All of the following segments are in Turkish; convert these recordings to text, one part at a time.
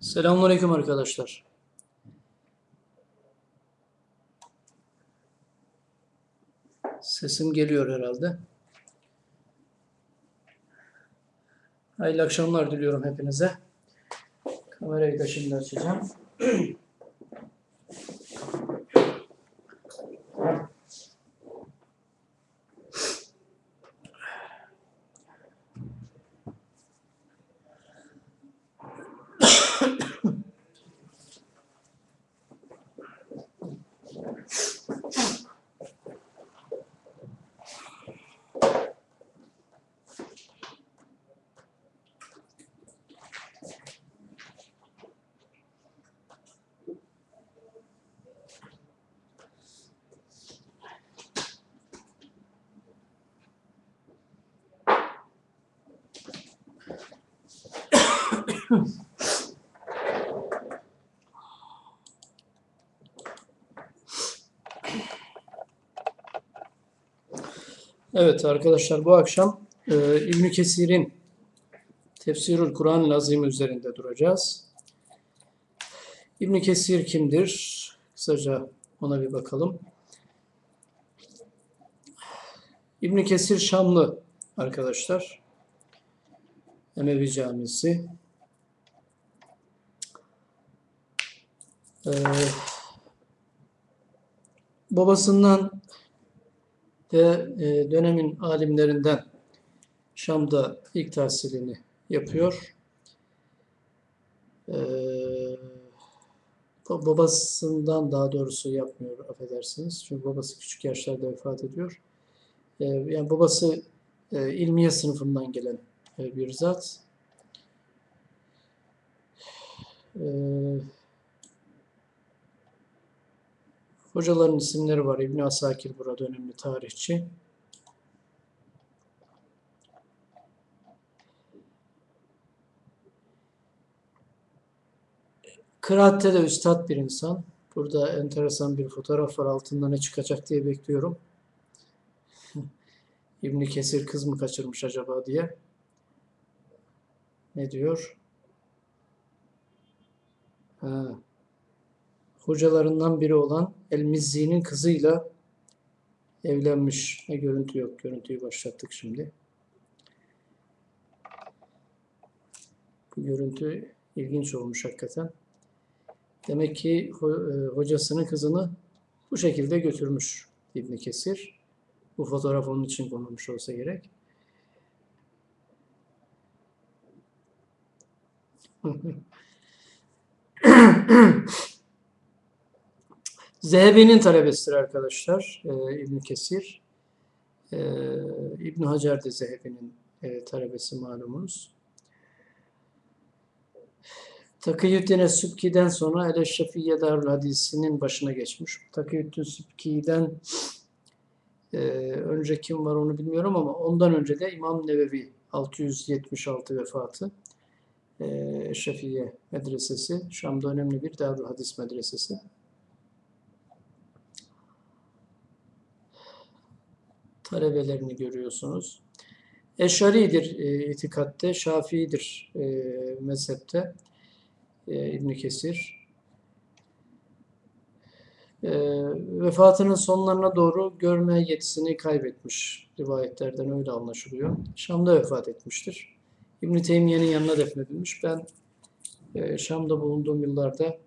Selamünaleyküm arkadaşlar. Sesim geliyor herhalde. Hayırlı akşamlar diliyorum hepinize. Kamerayı da şimdi açacağım. Evet arkadaşlar bu akşam e, İbn Kesir'in Tefsirül Kur'an Lazim üzerinde duracağız. İbn Kesir kimdir? Kısaca ona bir bakalım. İbn Kesir Şamlı arkadaşlar. Emevi Camisi. Ee, babasından ve e, dönemin alimlerinden Şam'da ilk tahsilini yapıyor. Ee, babasından daha doğrusu yapmıyor affedersiniz. Çünkü babası küçük yaşlarda vefat ediyor. Ee, yani babası e, ilmiye sınıfından gelen e, bir zat. Ee, hocaların isimleri var. İbn Asakir burada önemli tarihçi. Kıraatte de üstad bir insan. Burada enteresan bir fotoğraf var. Altında ne çıkacak diye bekliyorum. İbn Kesir kız mı kaçırmış acaba diye. Ne diyor? Ha. Hocalarından biri olan El-Mizzi'nin kızıyla evlenmiş. Ne görüntü yok. Görüntüyü başlattık şimdi. Bu görüntü ilginç olmuş hakikaten. Demek ki hocasının kızını bu şekilde götürmüş İbn Kesir. Bu fotoğraf onun için konulmuş olsa gerek. Zehebi'nin talebesidir arkadaşlar e, İbn Kesir. E, İbn Hacer de Zehebi'nin e, talebesi malumunuz. Takiyüddin Sübki'den sonra Eleşşefiye Darül Hadisi'nin başına geçmiş. Takiyüddin Sübki'den e, önce kim var onu bilmiyorum ama ondan önce de İmam Nevevi 676 vefatı. E, Şefiye Medresesi. Şam'da önemli bir Darül Hadis medresesi. Talebelerini görüyorsunuz. Eşaridir e, itikatte, Şafii'dir e, mezhepte e, ibn Kesir. E, vefatının sonlarına doğru görme yetisini kaybetmiş. Rivayetlerden öyle anlaşılıyor. Şam'da vefat etmiştir. İbn Teymiye'nin yanına defnedilmiş. Ben e, Şam'da bulunduğum yıllarda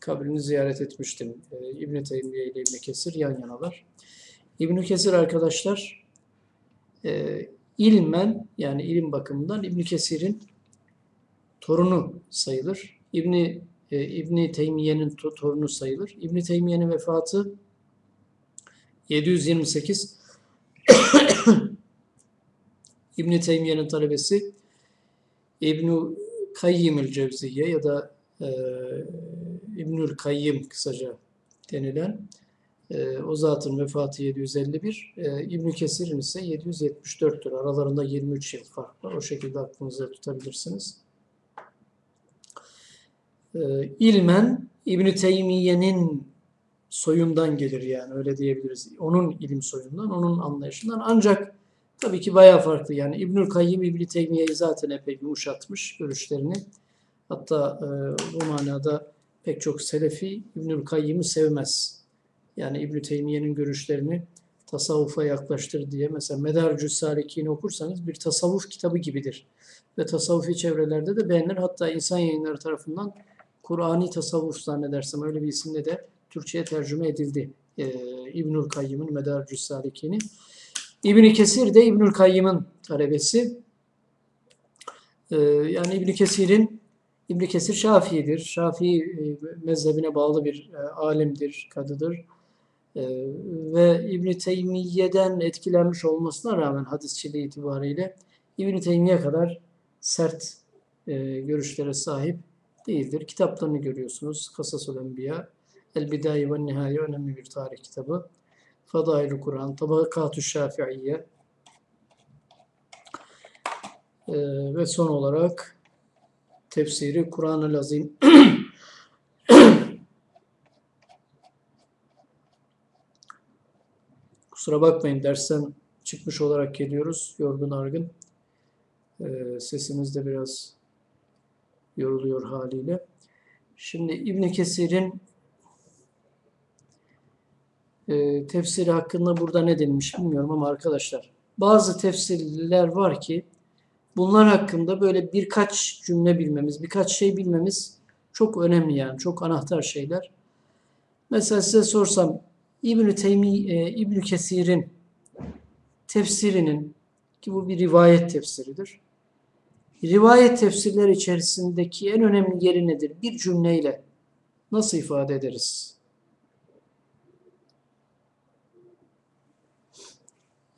kabrini ziyaret etmiştim. E, İbn Teymiye ile İbn Kesir yan yanalar. İbn Kesir arkadaşlar e, ilmen yani ilim bakımından İbn Kesir'in torunu sayılır. İbni e, İbni Teymiye'nin to torunu sayılır. İbni Teymiye'nin vefatı 728 İbni Teymiye'nin talebesi İbnü Kayyimül Cevziye ya da e, İbnül Kayyim kısaca denilen e, o zatın vefatı 751, e, İbn Kesir'in ise 774'tür. Aralarında 23 yıl fark var. O şekilde aklınızda tutabilirsiniz. E, ilmen İbn Teymiye'nin soyundan gelir yani öyle diyebiliriz. Onun ilim soyundan, onun anlayışından. Ancak Tabii ki bayağı farklı. Yani İbnül Kayyim İbn Teymiye'yi zaten epey yumuşatmış görüşlerini. Hatta e, bu manada pek çok Selefi İbnül Kayyim'i sevmez. Yani İbn Teymiye'nin görüşlerini tasavvufa yaklaştır diye mesela Medarcü Salikin'i okursanız bir tasavvuf kitabı gibidir. Ve tasavvufi çevrelerde de beğenilir. Hatta insan yayınları tarafından Kur'ani tasavvuf zannedersem öyle bir isimle de Türkçe'ye tercüme edildi. Ee, İbnül Kayyım'ın Medarcü Salikin'i. İbn Kesir de İbnül Kayyım'ın talebesi. Ee, yani İbn Kesir'in İbn Kesir Şafii'dir. Şafii mezhebine bağlı bir alimdir, kadıdır. E, ve İbn Teymiye'den etkilenmiş olmasına rağmen hadisçiliği itibariyle İbn Teymiye kadar sert e, görüşlere sahip değildir. Kitaplarını görüyorsunuz. Kasasul Enbiya, El Bidaye ve Nihaye önemli bir tarih kitabı. Fadail-i Kur'an, Tabakatü Şafiiye e, ve son olarak tefsiri Kur'an-ı Azim Kusura bakmayın dersten çıkmış olarak geliyoruz. Yorgun argın. Ee, sesimiz de biraz yoruluyor haliyle. Şimdi İbn Kesir'in e, tefsiri hakkında burada ne denilmiş bilmiyorum ama arkadaşlar bazı tefsirler var ki bunlar hakkında böyle birkaç cümle bilmemiz, birkaç şey bilmemiz çok önemli yani. Çok anahtar şeyler. Mesela size sorsam İbn-i Teymi, e, İbn Kesir'in tefsirinin ki bu bir rivayet tefsiridir. Rivayet tefsirler içerisindeki en önemli yeri nedir? Bir cümleyle nasıl ifade ederiz?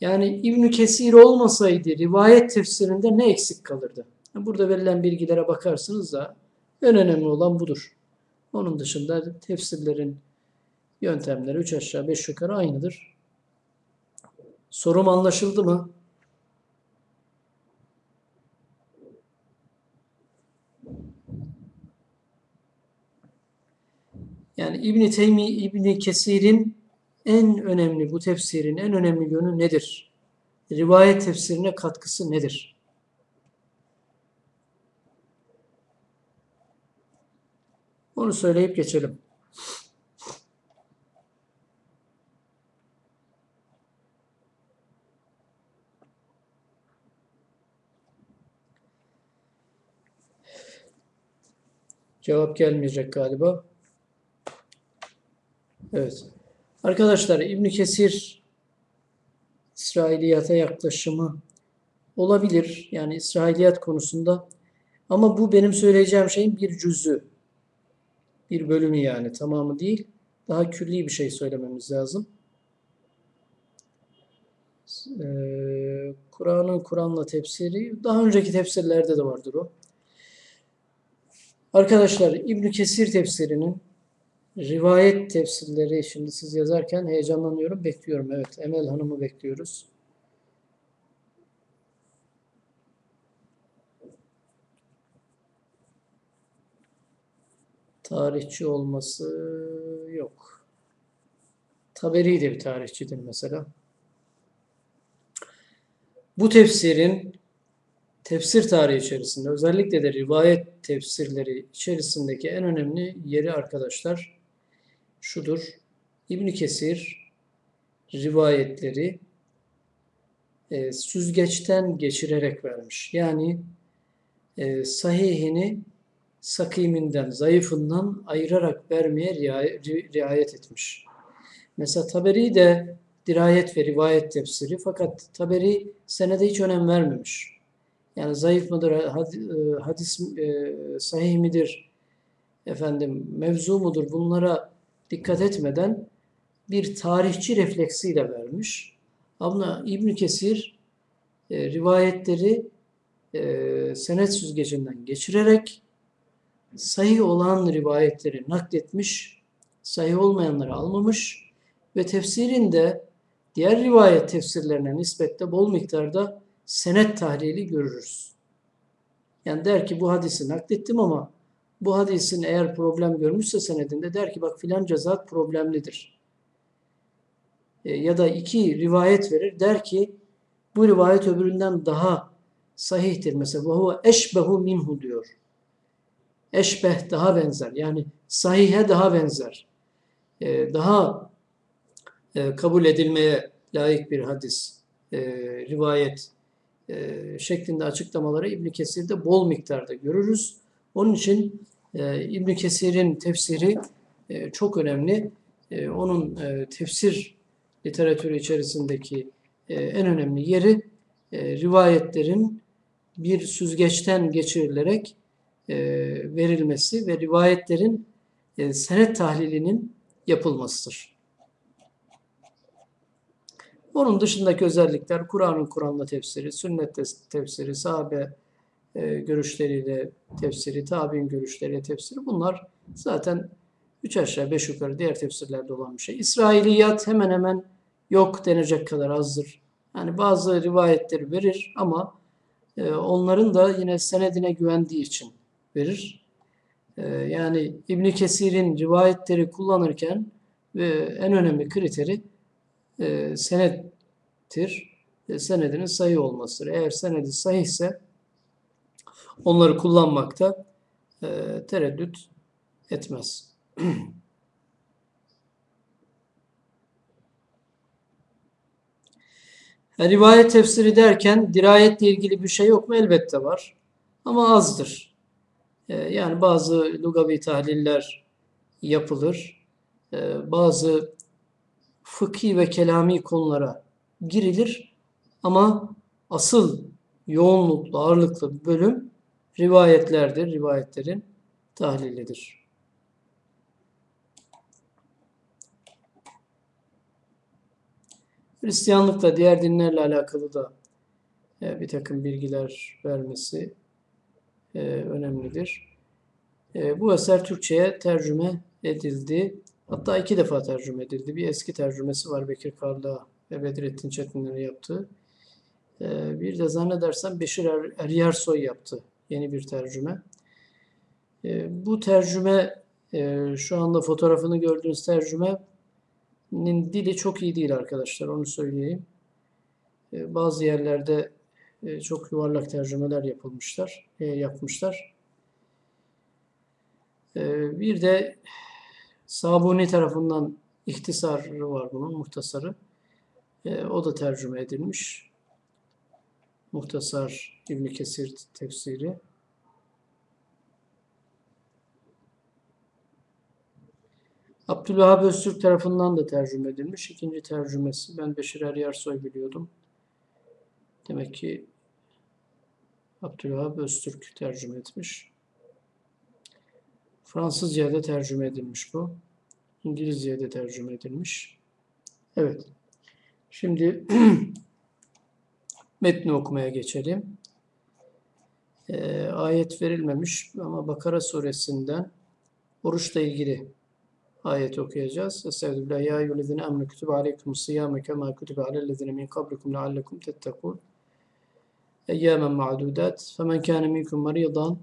Yani İbn Kesir olmasaydı rivayet tefsirinde ne eksik kalırdı? Burada verilen bilgilere bakarsınız da en önemli olan budur. Onun dışında tefsirlerin yöntemleri 3 aşağı 5 yukarı aynıdır. Sorum anlaşıldı mı? Yani İbn Teymi İbn Kesir'in en önemli bu tefsirin en önemli yönü nedir? Rivayet tefsirine katkısı nedir? Onu söyleyip geçelim. Cevap gelmeyecek galiba. Evet. Arkadaşlar İbn Kesir İsrailiyata yaklaşımı olabilir. Yani İsrailiyat konusunda ama bu benim söyleyeceğim şeyin bir cüzü. Bir bölümü yani tamamı değil. Daha külli bir şey söylememiz lazım. Ee, Kur'an'ın Kur'an'la tefsiri daha önceki tefsirlerde de vardır o. Arkadaşlar İbn Kesir tefsirinin rivayet tefsirleri şimdi siz yazarken heyecanlanıyorum, bekliyorum. Evet, Emel Hanım'ı bekliyoruz. Tarihçi olması yok. Taberi de bir tarihçidir mesela. Bu tefsirin tefsir tarihi içerisinde özellikle de rivayet tefsirleri içerisindeki en önemli yeri arkadaşlar şudur. İbn Kesir rivayetleri e, süzgeçten geçirerek vermiş. Yani e, sahihini sakiminden, zayıfından ayırarak vermeye riayet etmiş. Mesela Taberi de dirayet ve rivayet tefsiri fakat Taberi senede hiç önem vermemiş. Yani zayıf mıdır, e, hadis e, sahih midir, efendim mevzu mudur bunlara dikkat etmeden bir tarihçi refleksiyle vermiş. Ama İbn Kesir e, rivayetleri e, senet süzgecinden geçirerek sahih olan rivayetleri nakletmiş, sahih olmayanları almamış ve tefsirinde diğer rivayet tefsirlerine nispetle bol miktarda senet tahlili görürüz. Yani der ki bu hadisi naklettim ama bu hadisin eğer problem görmüşse senedinde der ki bak filan zat problemlidir. E, ya da iki rivayet verir der ki bu rivayet öbüründen daha sahihtir. Mesela ve huve eşbehu minhu diyor. Eşbeh daha benzer. Yani sahihe daha benzer. Ee, daha e, kabul edilmeye layık bir hadis, e, rivayet e, şeklinde açıklamaları İbn Kesir'de bol miktarda görürüz. Onun için e, İbn Kesir'in tefsiri e, çok önemli. E, onun e, tefsir literatürü içerisindeki e, en önemli yeri e, rivayetlerin bir süzgeçten geçirilerek e, verilmesi ve rivayetlerin e, senet tahlilinin yapılmasıdır. Onun dışındaki özellikler Kur'an'ın Kur'an'la tefsiri, sünnet tefsiri, sahabe e, görüşleriyle tefsiri, tabi'in görüşleriyle tefsiri bunlar zaten üç aşağı beş yukarı diğer tefsirlerde olan bir şey. İsrailiyat hemen hemen yok denecek kadar azdır. Yani bazı rivayetleri verir ama e, onların da yine senedine güvendiği için verir. E, yani İbn Kesir'in rivayetleri kullanırken ve en önemli kriteri e, senettir. E, senedinin sayı olmasıdır. Eğer senedi sahihse onları kullanmakta e, tereddüt etmez. Rivayet tefsiri derken dirayetle ilgili bir şey yok mu? Elbette var. Ama azdır. Ee, yani bazı lugavi tahliller yapılır. Ee, bazı fıkhi ve kelami konulara girilir. Ama asıl yoğunluklu, ağırlıklı bölüm rivayetlerdir, rivayetlerin tahlilidir. Hristiyanlıkla diğer dinlerle alakalı da e, bir takım bilgiler vermesi e, önemlidir. E, bu eser Türkçe'ye tercüme edildi. Hatta iki defa tercüme edildi. Bir eski tercümesi var Bekir Karla ve Bedrettin Çetinler'in yaptığı. Bir de zannedersem Beşir er Eryarsoy yaptı yeni bir tercüme. Bu tercüme şu anda fotoğrafını gördüğünüz tercüme dili çok iyi değil arkadaşlar onu söyleyeyim. Ee, bazı yerlerde e, çok yuvarlak tercümeler yapılmışlar, e, yapmışlar. Ee, bir de Sabuni tarafından ihtisarı var bunun, muhtasarı. Ee, o da tercüme edilmiş. Muhtasar İbn Kesir tefsiri. Abdülvahap Öztürk tarafından da tercüme edilmiş. İkinci tercümesi. Ben Beşir Er Yarsoy biliyordum. Demek ki Abdülvahap Öztürk tercüme etmiş. Fransızca'ya da tercüme edilmiş bu. İngilizce'ye de tercüme edilmiş. Evet. Şimdi metni okumaya geçelim. Ee, ayet verilmemiş ama Bakara suresinden oruçla ilgili ayet okuyacağız. Estaizu billah ya eyyühellezine amenu kütübe aleykum siyame kema kütübe alellezine min kablikum leallekum tettekûn. Eyyamen ma'dudat. Femen kâne minkum maridan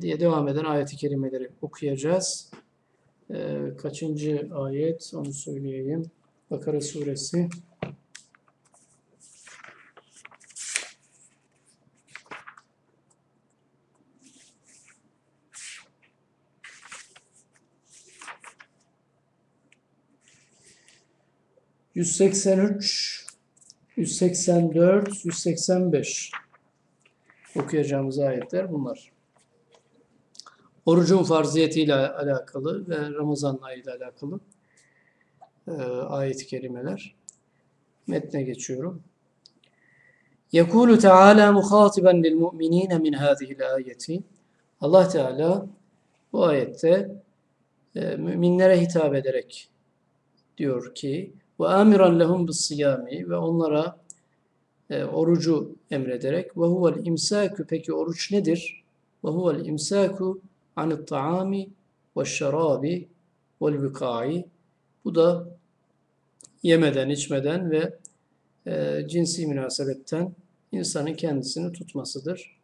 diye devam eden ayet-i kerimeleri okuyacağız. E, kaçıncı ayet onu söyleyeyim. Bakara suresi 183, 184, 185 okuyacağımız ayetler bunlar. Orucun farziyetiyle alakalı ve Ramazan ayıyla alakalı e, ayet-i kerimeler. Metne geçiyorum. Yekulu Teala muhatiben lil mu'minine min hadihi'l ayeti. Allah Teala bu ayette e, müminlere hitap ederek diyor ki ve amiran lehum bis ve onlara e, orucu emrederek ve huvel imsaku peki oruç nedir? Ve huvel imsaku anit taami ve şerabi vel vika'i bu da yemeden, içmeden ve e, cinsi münasebetten insanın kendisini tutmasıdır.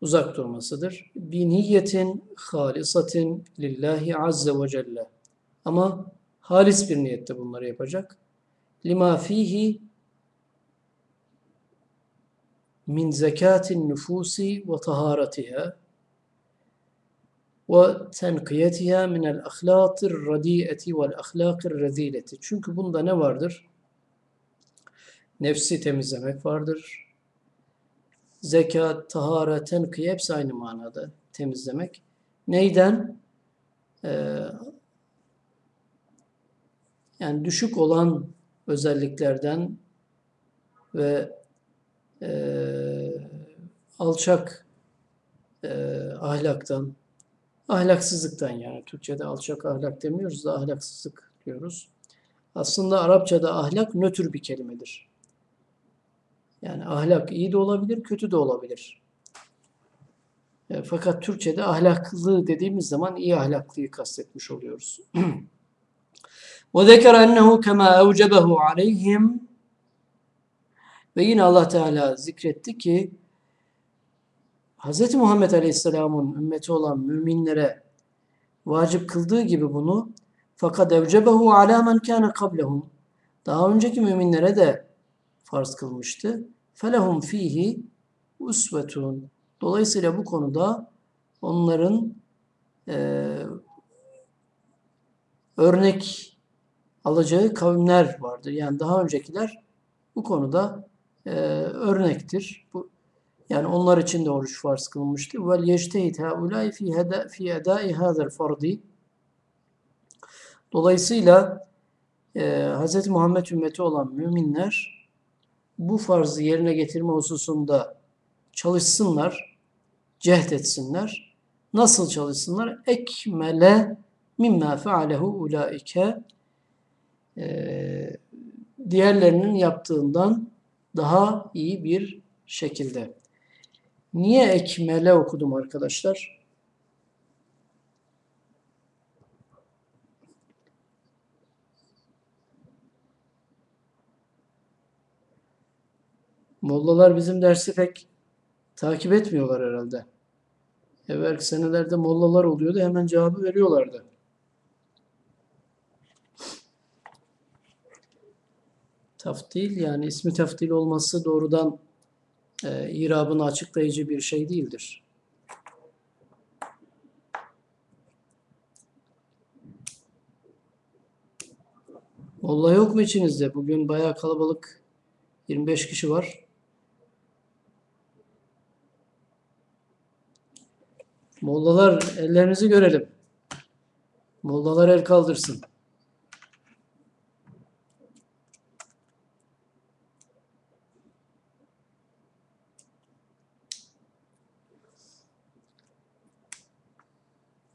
Uzak durmasıdır. Bi niyetin halisatin lillahi azze ve celle. Ama halis bir niyette bunları yapacak. Lima fihi min zekatin nüfusi ve taharetiha el ahlakir radiyeti vel ahlakir rezileti. Çünkü bunda ne vardır? Nefsi temizlemek vardır. Zekat, taharet, tenkiye hepsi aynı manada temizlemek. Neyden? Ee, yani düşük olan özelliklerden ve e, alçak e, ahlaktan, ahlaksızlıktan yani Türkçe'de alçak ahlak demiyoruz da ahlaksızlık diyoruz. Aslında Arapçada ahlak nötr bir kelimedir. Yani ahlak iyi de olabilir, kötü de olabilir. E, fakat Türkçe'de ahlaklı dediğimiz zaman iyi ahlaklıyı kastetmiş oluyoruz. وَذَكَرَ أَنَّهُ كَمَا أَوْجَبَهُ عَلَيْهِمْ Ve yine Allah Teala zikretti ki Hz. Muhammed Aleyhisselam'ın ümmeti olan müminlere vacip kıldığı gibi bunu fakat evcebehu ala men kana kablehum daha önceki müminlere de farz kılmıştı. Felehum fihi usvetun. Dolayısıyla bu konuda onların e, örnek alacağı kavimler vardır. Yani daha öncekiler bu konuda e, örnektir. Bu, yani onlar için de oruç farz kılınmıştır. Vel yeçtehid haulâi fi heda fi edâi hâzel fardi. Dolayısıyla e, Hz. Muhammed ümmeti olan müminler bu farzı yerine getirme hususunda çalışsınlar, cehd etsinler. Nasıl çalışsınlar? Ekmele mimma fealehu ulaike diğerlerinin yaptığından daha iyi bir şekilde. Niye ekmele okudum arkadaşlar? Mollalar bizim dersi pek takip etmiyorlar herhalde. Evvelki senelerde mollalar oluyordu hemen cevabı veriyorlardı. Taftil yani ismi taftil olması doğrudan e, irabını açıklayıcı bir şey değildir. Molla yok mu içinizde? Bugün bayağı kalabalık. 25 kişi var. Mollalar ellerinizi görelim. Mollalar el kaldırsın.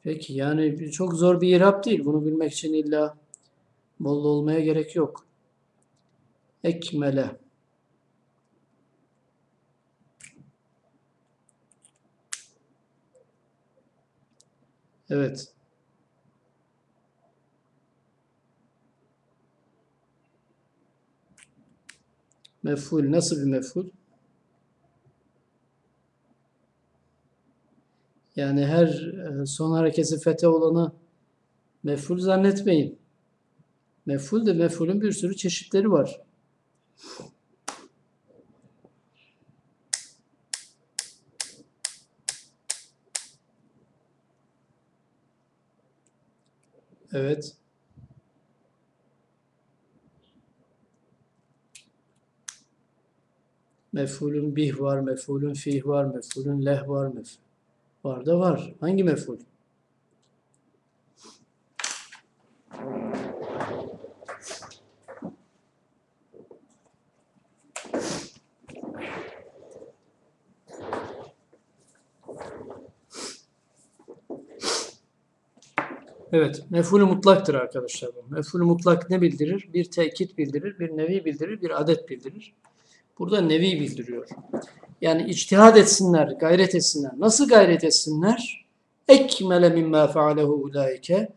Peki yani çok zor bir irap değil. Bunu bilmek için illa molla olmaya gerek yok. Ekmele. Evet. Mef'ul nasıl bir mef'ul? Yani her e, son harekesi fete olanı mef'ul zannetmeyin. Mef'ul de mef'ulün bir sürü çeşitleri var. Evet. Mef'ulün bih var, mef'ulün fih var, mef'ulün leh var, mef var da var. Hangi mef'ul? Evet, mef'ulü mutlaktır arkadaşlar bu. Mutlak ne bildirir? Bir tekit bildirir, bir nevi bildirir, bir adet bildirir. Burada nevi bildiriyor. Yani içtihad etsinler, gayret etsinler. Nasıl gayret etsinler? Ekmele mimmâ fealehu ulaike.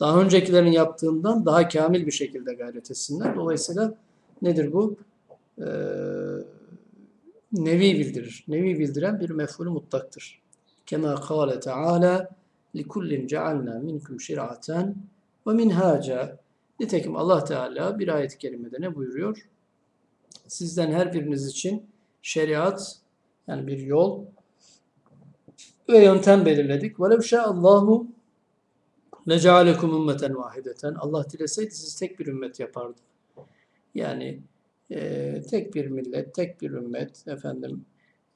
Daha öncekilerin yaptığından daha kamil bir şekilde gayret etsinler. Dolayısıyla nedir bu? Ee, nevi bildirir. Nevi bildiren bir mef'ulü mutlaktır. Kema kâle teâlâ لِكُلِّنْ جَعَلْنَا مِنْكُمْ شِرْعَةً وَمِنْهَاجًا Nitekim Allah Teala bir ayet-i kerimede ne buyuruyor? Sizden her biriniz için şeriat yani bir yol ve yöntem belirledik. Ve Velev Allahu necalekum ümmeten vahideten. Allah dileseydi sizi tek bir ümmet yapardı. Yani e, tek bir millet, tek bir ümmet efendim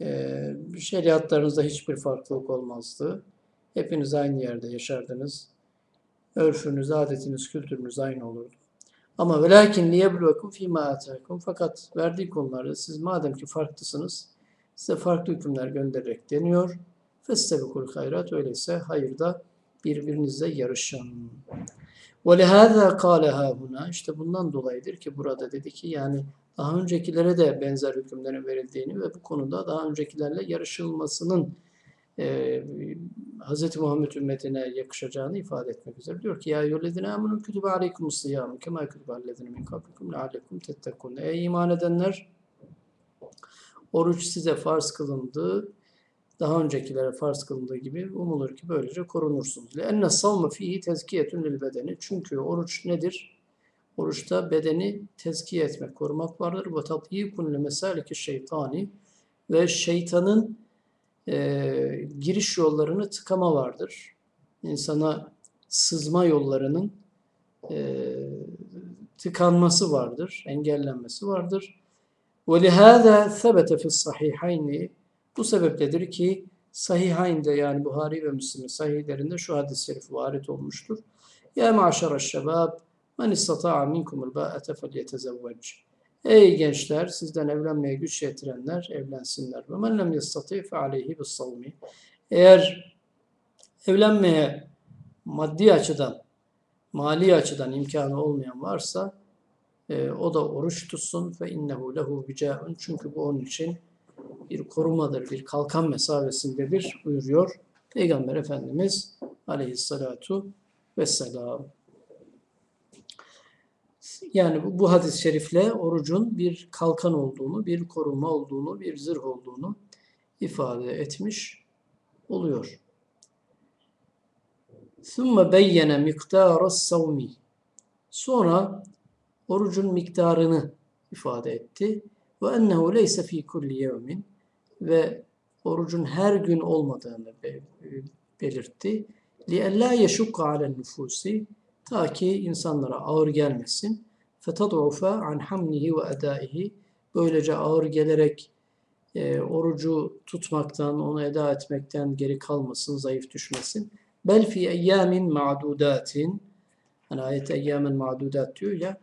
e, şeriatlarınızda hiçbir farklılık olmazdı. Hepiniz aynı yerde yaşardınız. Örfünüz, adetiniz, kültürünüz aynı olurdu. Ama velakin liyebluvekum fîmâ atâkum. Fakat verdiği konularda siz madem ki farklısınız, size farklı hükümler göndererek deniyor. Festebikul hayrat öyleyse hayırda birbirinizle yarışın. Ve lehâzâ kâle hâhuna işte bundan dolayıdır ki burada dedi ki yani daha öncekilere de benzer hükümlerin verildiğini ve bu konuda daha öncekilerle yarışılmasının e, Hz. Muhammed ümmetine yakışacağını ifade etmek üzere diyor ki ya yolledine amunun kütübe aleykum sıyamı kema kütübe alledine min kablikum leallekum tettekun ey iman edenler oruç size farz kılındı. Daha öncekilere farz kılındığı gibi umulur ki böylece korunursunuz. Enne savme fihi tezkiyetun lil bedeni. Çünkü oruç nedir? Oruçta bedeni tezkiye etmek, korumak vardır. Li mesaliki şeytani ve şeytanın e, giriş yollarını tıkama vardır. İnsana sızma yollarının e, tıkanması vardır, engellenmesi vardır. وَلِهَذَا ثَبَتَ فِي الصَّحِيحَيْنِ Bu sebepledir ki Sahihayn'de yani Buhari ve Müslim'in sahihlerinde şu hadis-i şerif varit olmuştur. Ya maşara şebab men istata'a minkumul ba'ate felyetezevvec. Ey gençler sizden evlenmeye güç yetirenler evlensinler. Ve men lem yestati fe aleyhi bis savmi. Eğer evlenmeye maddi açıdan, mali açıdan imkanı olmayan varsa e, o da oruç tutsun ve innehu lehu vicaun. Çünkü bu onun için bir korumadır, bir kalkan mesabesindedir buyuruyor Peygamber Efendimiz aleyhissalatu vesselam. Yani bu, bu hadis-i şerifle orucun bir kalkan olduğunu, bir koruma olduğunu, bir zırh olduğunu ifade etmiş oluyor. ثُمَّ بَيَّنَ مِقْدَارَ السَّوْمِ Sonra orucun miktarını ifade etti. Ve ennehu leyse fi kulli yevmin ve orucun her gün olmadığını belirtti. Li ella yeşukka alen nüfusi ta ki insanlara ağır gelmesin. An hamnihi ve edaihi böylece ağır gelerek e, orucu tutmaktan, onu eda etmekten geri kalmasın, zayıf düşmesin. Bel fi eyyamin ma'dudatin hani ayet eyyamin ma'dudat diyor ya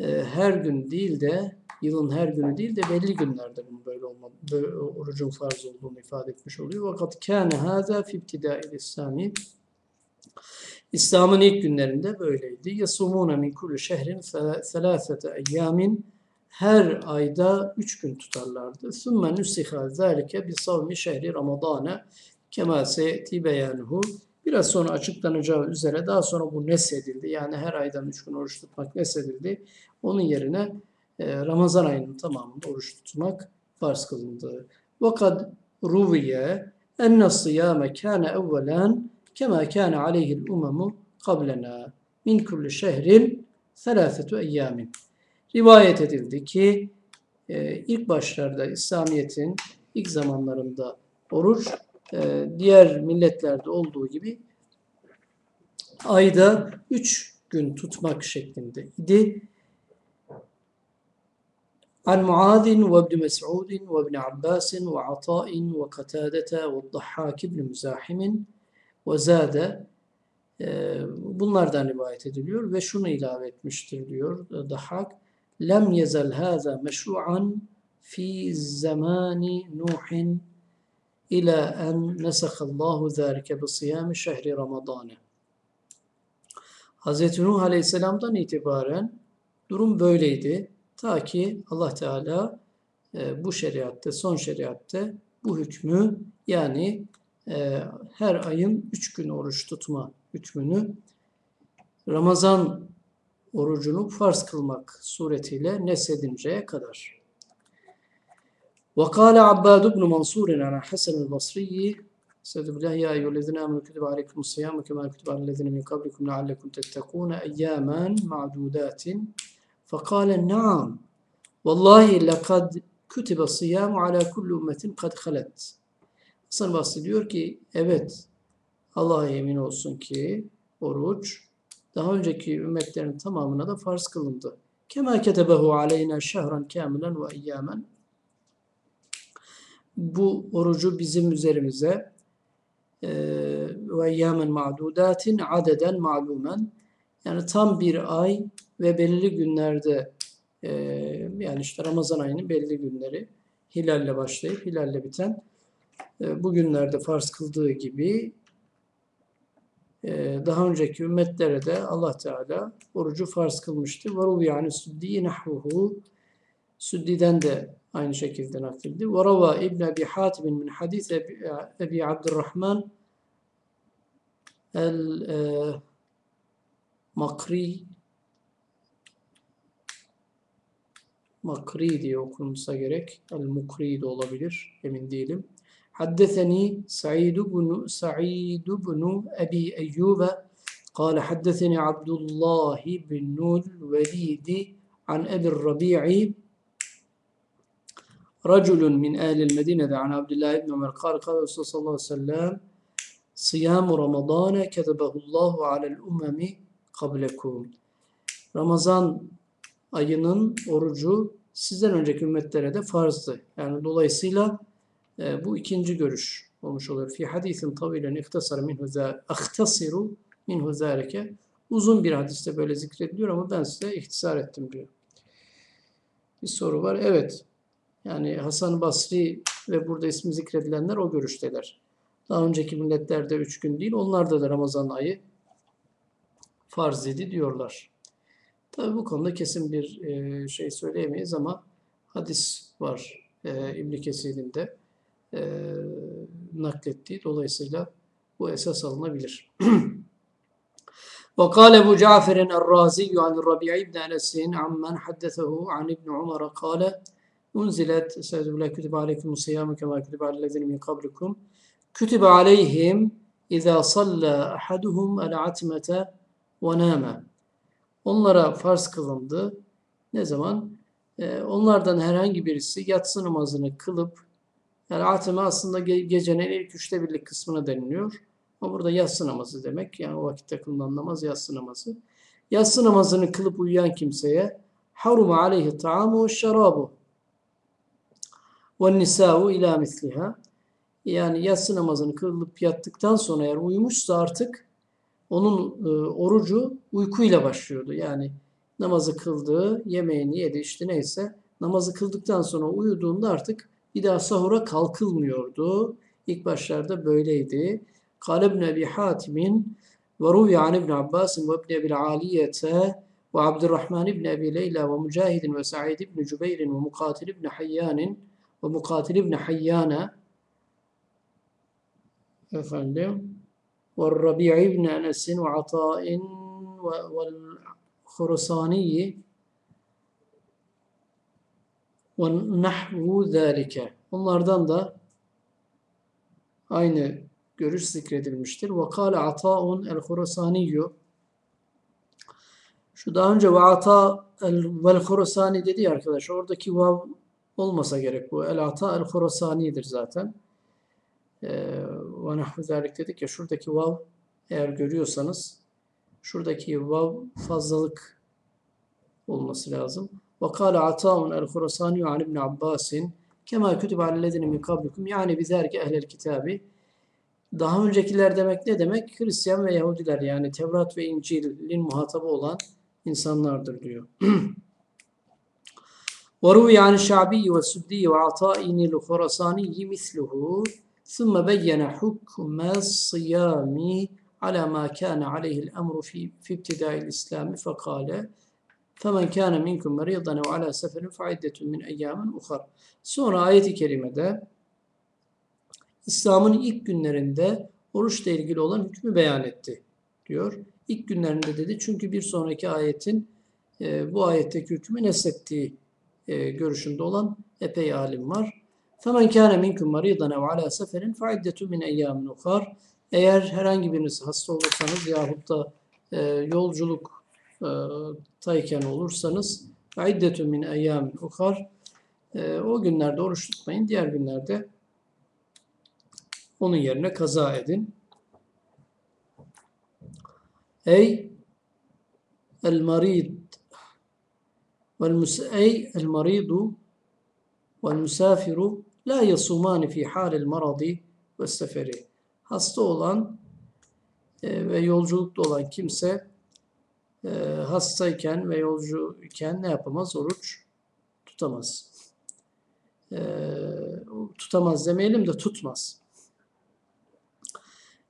e, her gün değil de yılın her günü değil de belli günlerde bunun böyle olma, böyle orucun farz olduğunu ifade etmiş oluyor. Fakat kâne hâzâ fi ibtidâil İslami İslam'ın ilk günlerinde böyleydi. Yasumuna min kulli şehrin selâsete eyyamin her ayda üç gün tutarlardı. Sümme nüsiha zâlike bi savmi şehri ramadâne kemâ seyeti beyanuhu Biraz sonra açıklanacağı üzere daha sonra bu nesedildi. Yani her aydan üç gün oruç tutmak nesedildi. Onun yerine e, Ramazan ayının tamamında oruç tutmak farz kılındı. Vakad ruviye enne sıyame kâne evvelen kema kâne aleyhil umemu kablena min kulli şehrin selâfetu eyyamin. Rivayet edildi ki e, ilk başlarda İslamiyet'in ilk zamanlarında oruç e, diğer milletlerde olduğu gibi ayda üç gün tutmak şeklinde idi. عن معاذ وابن مسعود وابن عباس وعطاء وقتادة والضحاك بن مزاحم وزاد bunlardan rivayet ediliyor ve şunu ilave etmiştir diyor Dahhak lem yezel haza meşru'an fi zamani Nuhin ila en nesahallahu zâlike bi siyami şehri Ramazan. Hz. Nuh Aleyhisselam'dan itibaren durum böyleydi. Ta ki Allah Teala e, bu şeriatte, son şeriatte bu hükmü yani e, her ayın üç gün oruç tutma hükmünü Ramazan orucunu farz kılmak suretiyle nesedinceye kadar. وقال عباد بن منصور عن حسن البصري استعوذ بالله يا أيها الذين آمنوا كتب عليكم الصيام كما كتب على الذين من قبلكم لعلكم تتقون أياما معدودات فقال نعم والله لقد kütübe siyamu ala kulli ümmetin kad halet. Hasan Basri diyor ki evet Allah'a yemin olsun ki oruç daha önceki ümmetlerin tamamına da farz kılındı. Kema ketebehu aleyna şehran kamilen ve eyyamen. bu orucu bizim üzerimize e, ve eyyamen ma'dudatin adeden ma'lumen yani tam bir ay ve belli günlerde e, yani işte Ramazan ayının belli günleri hilalle başlayıp hilalle biten e, bu günlerde farz kıldığı gibi daha önceki ümmetlere de Allah Teala orucu farz kılmıştı. Ve yani süddi nahvuhu Süddi'den de aynı şekilde nakledildi. Ve rava İbn Ebi Hatim min hadis Ebi, Ebi Abdurrahman el e, Makri Makri diye okunmasa gerek. El Mukri de olabilir. Emin değilim. حدثني سعيد بن سعيد بن أبي أيوب قال حدثني عبد الله بن الوليد عن أبي الربيع Raculun min ehlil Medine'de an Abdullah ibn Ömer Karka ve sallallahu aleyhi ve sellem Siyamu Ramazane ketebehullahu alel umemi kablekum. Ramazan ayının orucu sizden önceki ümmetlere de farzdı. Yani dolayısıyla e, bu ikinci görüş olmuş olur. Fi hadisin tavilen ihtasar minhu ahtasiru minhu zâleke. Uzun bir hadiste böyle zikrediliyor ama ben size ihtisar ettim diyor. Bir soru var. Evet. Yani Hasan Basri ve burada ismi zikredilenler o görüşteler. Daha önceki milletlerde üç gün değil, onlarda da Ramazan ayı farz idi diyorlar. Tabi bu konuda kesin bir e, şey söyleyemeyiz ama hadis var e, İbn Kesir'in de e, naklettiği. Dolayısıyla bu esas alınabilir. وقال أبو جعفر الرازي عن الربيع بن أنس عمن حدثه عن ابن عمر قال Unzilet estağfirullah kütübe aleykum siyamu kema kütübe alellezine min kablikum. Kütübe aleyhim izâ salla ahaduhum el atmete ve nâme. Onlara farz kılındı. Ne zaman? Ee, onlardan herhangi birisi yatsı namazını kılıp yani atime aslında ge gecenin ilk üçte birlik kısmına deniliyor. Ama burada yatsı namazı demek. Yani o vakitte kılınan namaz yatsı namazı. Yatsı namazını kılıp uyuyan kimseye harum aleyhi taamu şarabu nisa'u ila misliha yani yatsı namazını kılıp yattıktan sonra eğer uyumuşsa artık onun e, orucu uykuyla başlıyordu. Yani namazı kıldı, yemeğini yedi işte neyse namazı kıldıktan sonra uyuduğunda artık bir daha sahura kalkılmıyordu. İlk başlarda böyleydi. Kale ibn Ebi Hatim'in ve ruvi an ibn Abbas ve ibn Ebi Aliyete ve Abdurrahman ibn Ebi Leyla ve Mücahidin ve Sa'id ibn Cübeyrin ve Mukatil ibn Hayyanin ve Mukatil ibn Hayyana efendim ve Rabi' ibn Enes ve Ata'in ve Khurasani ve nahvu zâlike. Onlardan da aynı görüş zikredilmiştir. Ve kâle ata'un el khurasaniyyü şu daha önce ve ata el vel dedi ya arkadaş. Oradaki vav olmasa gerek bu. El ata el Horasani'dir zaten. Ee, ve nahvu zerlik dedik ya şuradaki vav eğer görüyorsanız şuradaki vav fazlalık olması lazım. Ve kâle atâun el Horasani an İbn Abbas'in kemâ kütüb alellezine min kablikum yani bizerke ehlel kitabi daha öncekiler demek ne demek? Hristiyan ve Yahudiler yani Tevrat ve İncil'in muhatabı olan insanlardır diyor. وروي عن الشعبي والسدي وعطاء الخرساني مثله ثم بين حكم الصيام على ما كان عليه الأمر في, في ابتداء الإسلام فقال فَمَنْ كَانَ مِنْكُمْ مَرِيضًا وَعَلَى سَفَرٍ فَعِدَّةٌ مِنْ اَيَّامٍ اُخَرٍ Sonra ayeti kerimede İslam'ın ilk günlerinde oruçla ilgili olan hükmü beyan etti diyor. İlk günlerinde dedi çünkü bir sonraki ayetin e, bu ayetteki hükmü neslettiği e, görüşünde olan epey alim var. فَمَنْ كَانَ مِنْكُمْ مَرِيضًا وَعَلَى سَفَرٍ فَعِدَّةٌ مِنْ اَيَّامٍ اُخَرٍ Eğer herhangi biriniz hasta olursanız yahut da e, yolculuk e, tayken olursanız iddetun min eyyamin ukar E, o günlerde oruç tutmayın. Diğer günlerde onun yerine kaza edin. Ey el marid والمس أي المريض والمسافر la yasumani fi halil maradi ve seferi. Hasta olan e, ve yolculukta olan kimse e, hastayken ve yolcuyken ne yapamaz? Oruç tutamaz. E, tutamaz demeyelim de tutmaz.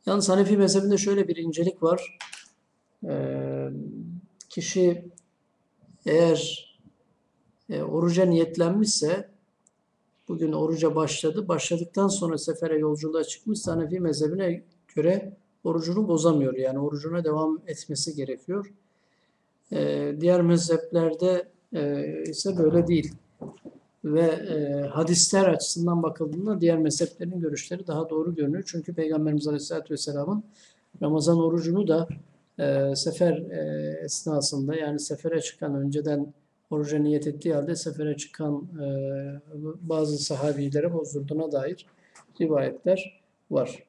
Yalnız Hanefi mezhebinde şöyle bir incelik var. E, kişi eğer e, oruca niyetlenmişse bugün oruca başladı. Başladıktan sonra sefere yolculuğa çıkmış Hanefi mezhebine göre orucunu bozamıyor. Yani orucuna devam etmesi gerekiyor. Ee, diğer mezheplerde e, ise böyle değil. Ve e, hadisler açısından bakıldığında diğer mezheplerin görüşleri daha doğru görünüyor. Çünkü Peygamberimiz Aleyhisselatü Vesselam'ın Ramazan orucunu da e, sefer e, esnasında yani sefere çıkan önceden oruca niyet ettiği halde sefere çıkan e, bazı sahabilere bozdurduğuna dair rivayetler var.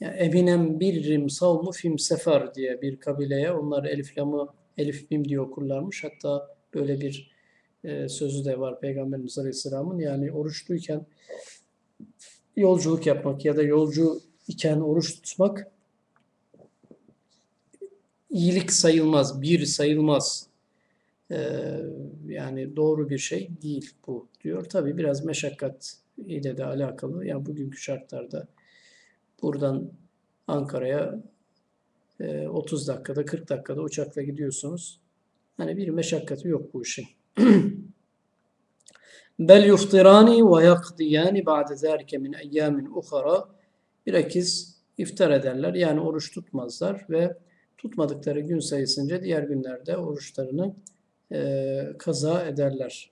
Yani Eminem birrim savmu fim sefer diye bir kabileye onlar elif lamı elif mim diye okurlarmış. Hatta böyle bir e, sözü de var Peygamberimiz Aleyhisselam'ın. Yani oruçluyken yolculuk yapmak ya da yolcu iken oruç tutmak iyilik sayılmaz, bir sayılmaz. Yani doğru bir şey değil bu diyor. Tabi biraz meşakkat ile de alakalı. Yani bugünkü şartlarda buradan Ankara'ya 30 e, dakikada 40 dakikada uçakla gidiyorsunuz. Hani bir meşakkatı yok bu işin. Bel yuftirani ve yakdiyani ba'de zâlike min eyyamin uhara Bilakis iftar ederler. Yani oruç tutmazlar ve tutmadıkları gün sayısınca diğer günlerde oruçlarını e, kaza ederler.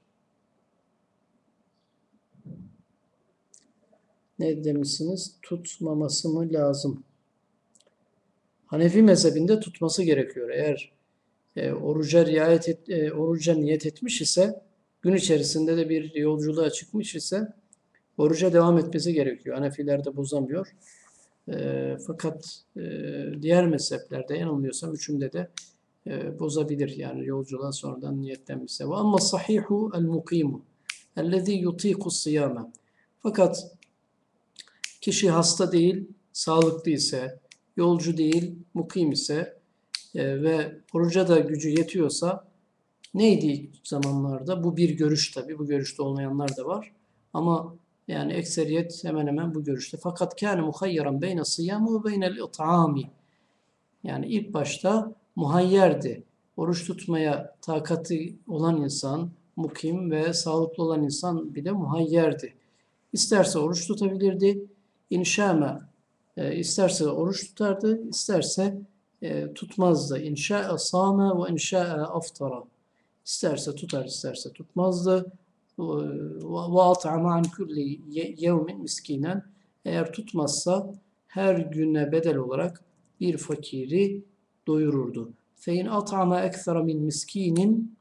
Ne demişsiniz? Tutmaması mı lazım? Hanefi mezhebinde tutması gerekiyor. Eğer e, oruca riayet et, e, oruca niyet etmiş ise gün içerisinde de bir yolculuğa çıkmış ise oruca devam etmesi gerekiyor. Hanefiler de bozamıyor. E, fakat e, diğer mezheplerde yanılmıyorsam üçünde de e, bozabilir. Yani yolculuğa sonradan niyetlenmişse. Ve ama sahihu el mukimu ellezî yutiku siyame. Fakat kişi hasta değil, sağlıklı ise, yolcu değil, mukim ise e, ve oruca da gücü yetiyorsa neydi ilk zamanlarda? Bu bir görüş tabi. Bu görüşte olmayanlar da var. Ama yani ekseriyet hemen hemen bu görüşte. Fakat kâne muhayyaran beyne siyamu ve beynel it'ami. Yani ilk başta muhayyerdi. Oruç tutmaya takatı olan insan, mukim ve sağlıklı olan insan bile muhayyerdi. İsterse oruç tutabilirdi. İnşame e, isterse oruç tutardı, isterse e, tutmazdı. İnşa sâme ve inşa aftara. İsterse tutar, isterse tutmazdı. Ve at'ama an kulli yevmin miskinen. Eğer tutmazsa her güne bedel olarak bir fakiri doyururdu. Fein at'ama ekthara min miskinin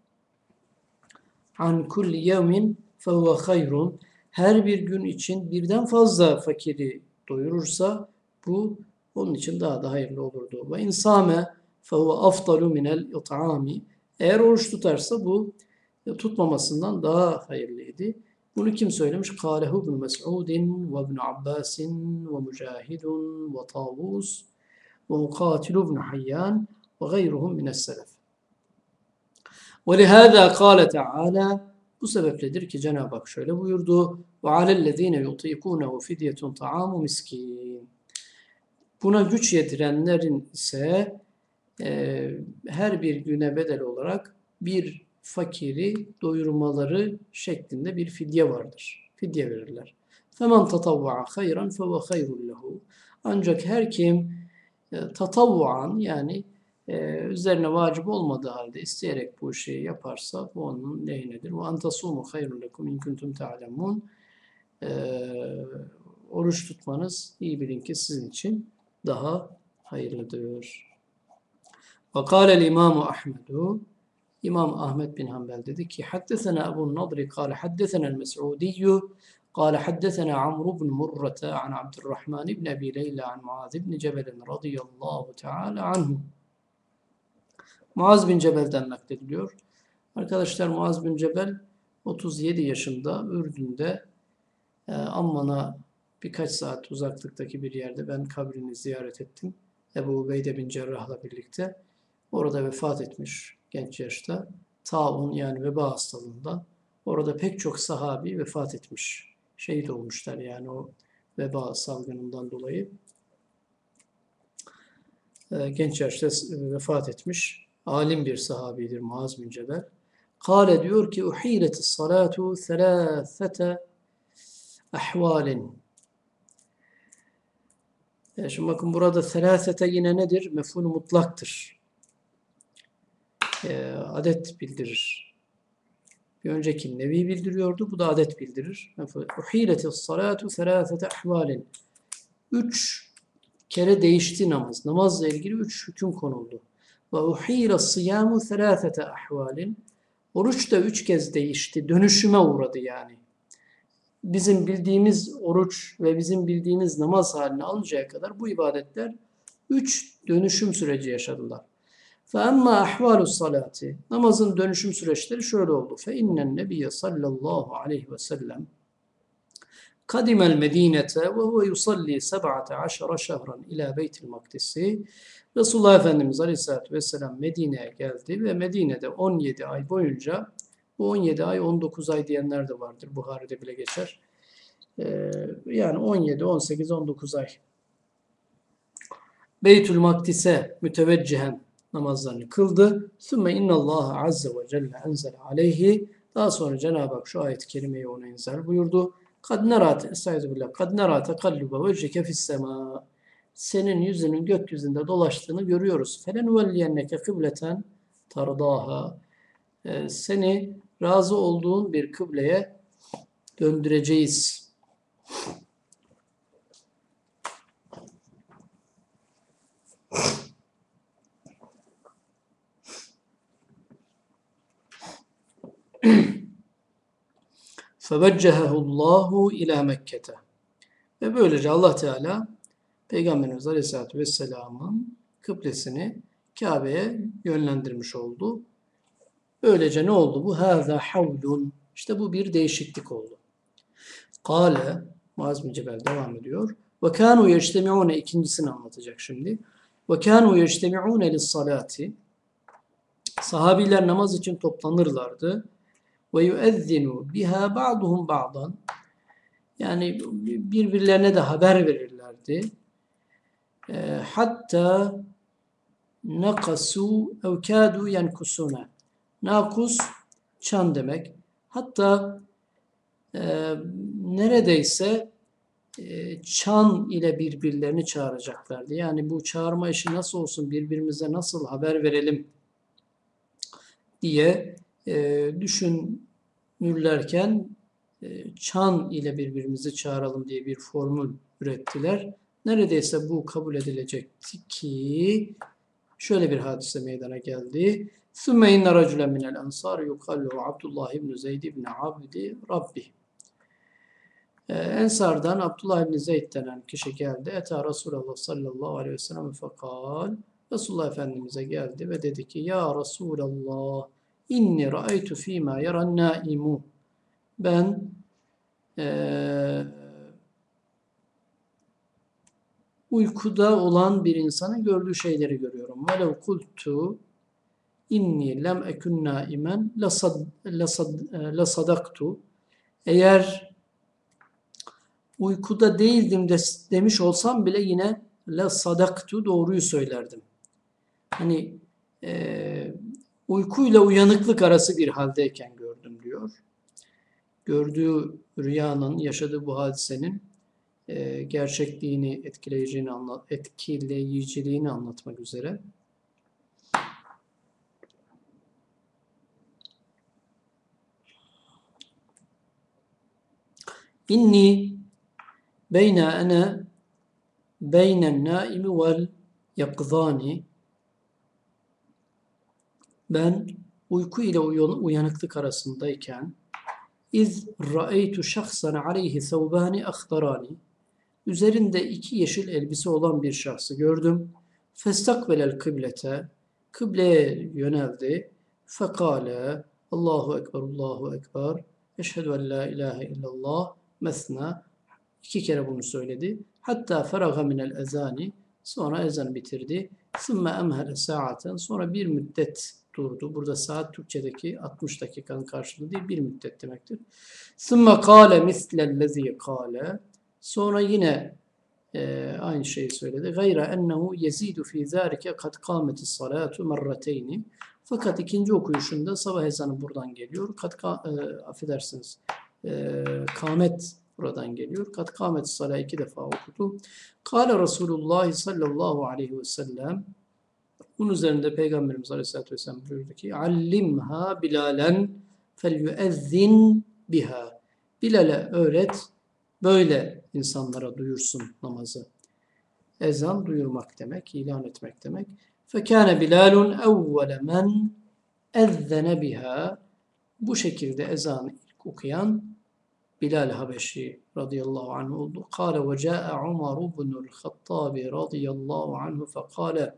an kulli yevmin fehuve hayrun. Her bir gün için birden fazla fakiri doyurursa bu onun için daha da hayırlı olurdu. Ve insame fehuve aftalu minel it'ami. Eğer oruç tutarsa bu tutmamasından daha hayırlıydı. Bunu kim söylemiş? Kâlehu ibn Mes'udin ve ibn Abbasin ve Mücahidun ve Tavus ومقاتل بن حيان وغيرهم من السلف. ولهذا قال تعالى bu sebepledir ki Cenab-ı Hak şöyle buyurdu. وَعَلَى الَّذ۪ينَ يُطِيقُونَهُ فِدْيَةٌ طَعَامُ miskin. Buna güç yetirenlerin ise e, her bir güne bedel olarak bir fakiri doyurmaları şeklinde bir fidye vardır. Fidye verirler. فَمَنْ تَطَوَّعَ خَيْرًا فَوَ خَيْرٌ لَهُ Ancak her kim e, yani e, üzerine vacip olmadığı halde isteyerek bu şeyi yaparsa bu onun lehinedir. Ve antasumu hayrun lekum in kuntum ta'lemun. E, oruç tutmanız iyi bilin ki sizin için daha hayırlıdır. Ve İmamu Ahmedu İmam Ahmet bin Hanbel dedi ki Haddesena Ebu Nadri kâle haddesena el-Mes'udiyyu قال حدثنا عمرو بن مرة عن عبد الرحمن بن أبي ليلى عن معاذ بن جبل رضي الله تعالى عنه Muaz bin Cebel'den naklediliyor. Arkadaşlar Muaz bin Cebel 37 yaşında Ürdün'de e, Amman'a birkaç saat uzaklıktaki bir yerde ben kabrini ziyaret ettim. Ebu Ubeyde bin Cerrah'la birlikte. Orada vefat etmiş genç yaşta. Taun yani veba hastalığından. Orada pek çok sahabi vefat etmiş. Şehit olmuşlar yani o veba salgınından dolayı. E, genç yaşta vefat etmiş. Alim bir sahabidir Muaz bin Cebel. Kale diyor ki uhiletis salatu thelâfete ahvalin. E şimdi bakın burada selâsete yine nedir? Mef'ul mutlaktır. E, adet bildirir. Bir önceki nevi bildiriyordu. Bu da adet bildirir. Uhiletis salatu selâsete ahvalin. Üç kere değişti namaz. Namazla ilgili üç hüküm konuldu. Ve uhîle siyamu selâsete ahvalin. Oruç da üç kez değişti. Dönüşüme uğradı yani. Bizim bildiğimiz oruç ve bizim bildiğimiz namaz haline alıncaya kadar bu ibadetler üç dönüşüm süreci yaşadılar. فَاَمَّا اَحْوَالُ salati Namazın dönüşüm süreçleri şöyle oldu. فَاِنَّ النَّبِيَّ sallallahu aleyhi ve sellem قدم المدينة وهو يصلي سبعة عشر شهرا إلى بيت المقدس Resulullah Efendimiz Aleyhisselatü Vesselam Medine'ye geldi ve Medine'de 17 ay boyunca bu 17 ay 19 ay diyenler de vardır. Buhari'de bile geçer. Ee, yani 17, 18, 19 ay. Beytül Makdis'e müteveccühen namazlarını kıldı. Sümme innallâhe azze ve celle enzele aleyhi. Daha sonra Cenab-ı Hak şu ayet-i kerimeyi ona inzal buyurdu. Kad nerate, estaizu billah, kad nerate kalluba vecike fissema. Senin yüzünün gökyüzünde dolaştığını görüyoruz. Felen velliyenneke kıbleten tardaha. Seni razı olduğun bir kıbleye döndüreceğiz. فَوَجَّهَهُ اللّٰهُ ila Mekke'te. Ve böylece Allah Teala Peygamberimiz Aleyhisselatü Vesselam'ın kıblesini Kabe'ye yönlendirmiş oldu. Böylece ne oldu bu? هَذَا حَوْلٌ İşte bu bir değişiklik oldu. Kale, Muaz bin Cebel devam ediyor. وَكَانُوا يَجْتَمِعُونَ ikincisini anlatacak şimdi. وَكَانُوا يَجْتَمِعُونَ لِلصَّلَاتِ Sahabiler namaz için toplanırlardı. ve yuezzinu biha ba'duhum ba'dan yani birbirlerine de haber verirlerdi. Ee, hatta nakasu ev kadu yenkusuna. Nakus çan demek. Hatta e, neredeyse e, çan ile birbirlerini çağıracaklardı. Yani bu çağırma işi nasıl olsun birbirimize nasıl haber verelim diye e, düşünürlerken e, çan ile birbirimizi çağıralım diye bir formül ürettiler. Neredeyse bu kabul edilecekti ki şöyle bir hadise meydana geldi. ثُمَّ اِنَّ رَجُلًا مِنَ الْاَنْصَارِ يُقَلُّ عَبْدُllّٰهِ ibn Zeyd ibn Abdi Rabbi. Ee, Ensardan Abdullah ibn Zeyd denen kişi geldi. Eta Resulullah sallallahu aleyhi ve sellem fekal. Resulullah Efendimiz'e geldi ve dedi ki Ya Resulallah inni ra'aytu fîmâ yaran nâimu. Ben ee, uykuda olan bir insanın gördüğü şeyleri görüyorum. Velev kultu inni lem ekun naimen la sadaktu. Eğer uykuda değildim de, demiş olsam bile yine la sadaktu doğruyu söylerdim. Hani e, uykuyla uyanıklık arası bir haldeyken gördüm diyor. Gördüğü rüyanın, yaşadığı bu hadisenin e, gerçekliğini, etkileyeceğini anlat, etkileyiciliğini anlatmak üzere. İnni beyne ene beynen naimi vel yakzani ben uyku ile uyan- uyanıklık arasındayken İz ra'eytu şahsan aleyhi thawbani akhdarani Üzerinde iki yeşil elbise olan bir şahsı gördüm. Festakbelel kıblete kıbleye yöneldi. Fekale Allahu Ekber, Allahu Ekber. Eşhedü en la ilahe illallah. Mesna. İki kere bunu söyledi. Hatta feraga minel ezani. Sonra ezan bitirdi. Sümme emhele saaten. Sonra bir müddet durdu. Burada saat Türkçedeki 60 dakikanın karşılığı değil bir müddet demektir. Sümme kâle mislellezî kâle. Sonra yine e, aynı şeyi söyledi. Gayra ennehu yezidu fi zâlike kad kâmetis salatu merrateyni. Fakat ikinci okuyuşunda sabah ezanı buradan geliyor. Kat ka- e, affedersiniz. E, kâmet buradan geliyor. Kat kâmet salat iki defa okudu. Kâle Resulullah sallallahu aleyhi ve sellem bunun üzerinde Peygamberimiz Aleyhisselatü Vesselam buyurdu ki Allimha Bilalen felyüezzin biha. Bilal'e öğret böyle insanlara duyursun namazı. Ezan duyurmak demek, ilan etmek demek. Fekâne Bilalun evvele men ezzene biha. Bu şekilde ezanı ilk okuyan Bilal Habeşi radıyallahu anh oldu. Kale ve câe Umar ibnul Khattabi radıyallahu anhu fekâle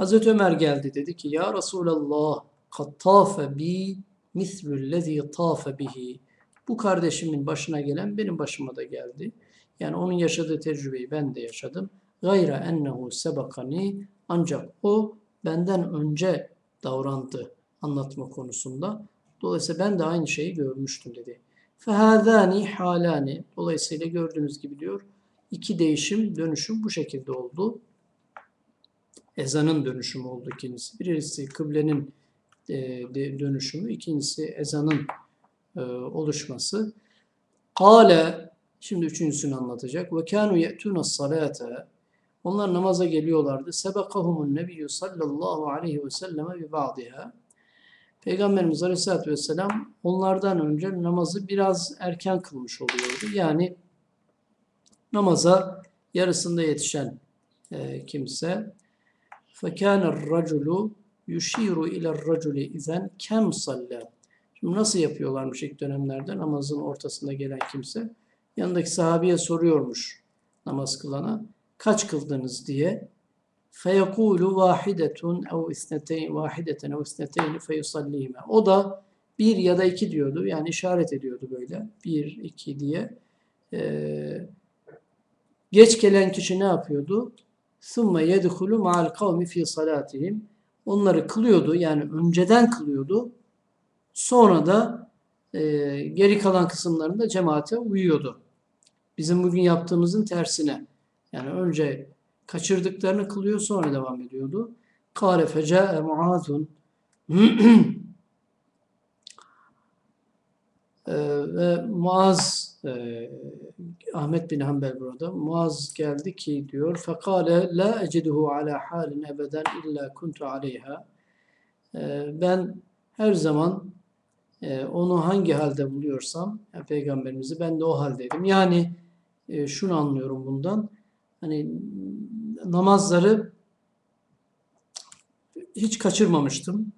Hazreti Ömer geldi dedi ki ya Resulallah kad tafe bi mislüllezî tafe bihi bu kardeşimin başına gelen benim başıma da geldi. Yani onun yaşadığı tecrübeyi ben de yaşadım. Gayra ennehu sebakani ancak o benden önce davrandı anlatma konusunda. Dolayısıyla ben de aynı şeyi görmüştüm dedi. Fehâzâni halâni. Dolayısıyla gördüğünüz gibi diyor iki değişim, dönüşüm bu şekilde oldu. Ezanın dönüşümü oldu ikincisi. Birisi kıblenin e, dönüşümü, ikincisi ezanın e, oluşması. Kale, şimdi üçüncüsünü anlatacak. Ve kânû ye'tûne salâte. Onlar namaza geliyorlardı. Sebekahumun nebiyyü sallallahu aleyhi ve selleme bi ba'diha. Peygamberimiz Aleyhisselatü Vesselam onlardan önce namazı biraz erken kılmış oluyordu. Yani namaza yarısında yetişen e, kimse فَكَانَ الرَّجُلُ يُشِيرُ اِلَى الرَّجُلِ اِذَنْ كَمْ صَلَّى Şimdi nasıl yapıyorlarmış ilk dönemlerde namazın ortasında gelen kimse? Yanındaki sahabeye soruyormuş namaz kılana. Kaç kıldınız diye. فَيَقُولُ وَاحِدَةٌ اَوْ اِسْنَتَيْنِ وَاحِدَةً اَوْ اِسْنَتَيْنِ فَيُصَلِّيهِمَا O da bir ya da iki diyordu. Yani işaret ediyordu böyle. Bir, iki diye. Ee, geç gelen kişi ne yapıyordu? Sımme yedhulu ma'al kavmi fi salatihim. Onları kılıyordu yani önceden kılıyordu. Sonra da e, geri kalan kısımlarında cemaate uyuyordu. Bizim bugün yaptığımızın tersine. Yani önce kaçırdıklarını kılıyor sonra devam ediyordu. Kâle fecâe muazun Ee, ve Muaz e, Ahmet bin Hanbel burada. Muaz geldi ki diyor fekale la eciduhu ala halin ebeden illa kuntu aleyha. Ee, ben her zaman e, onu hangi halde buluyorsam yani peygamberimizi ben de o haldeydim. Yani e, şunu anlıyorum bundan. Hani namazları hiç kaçırmamıştım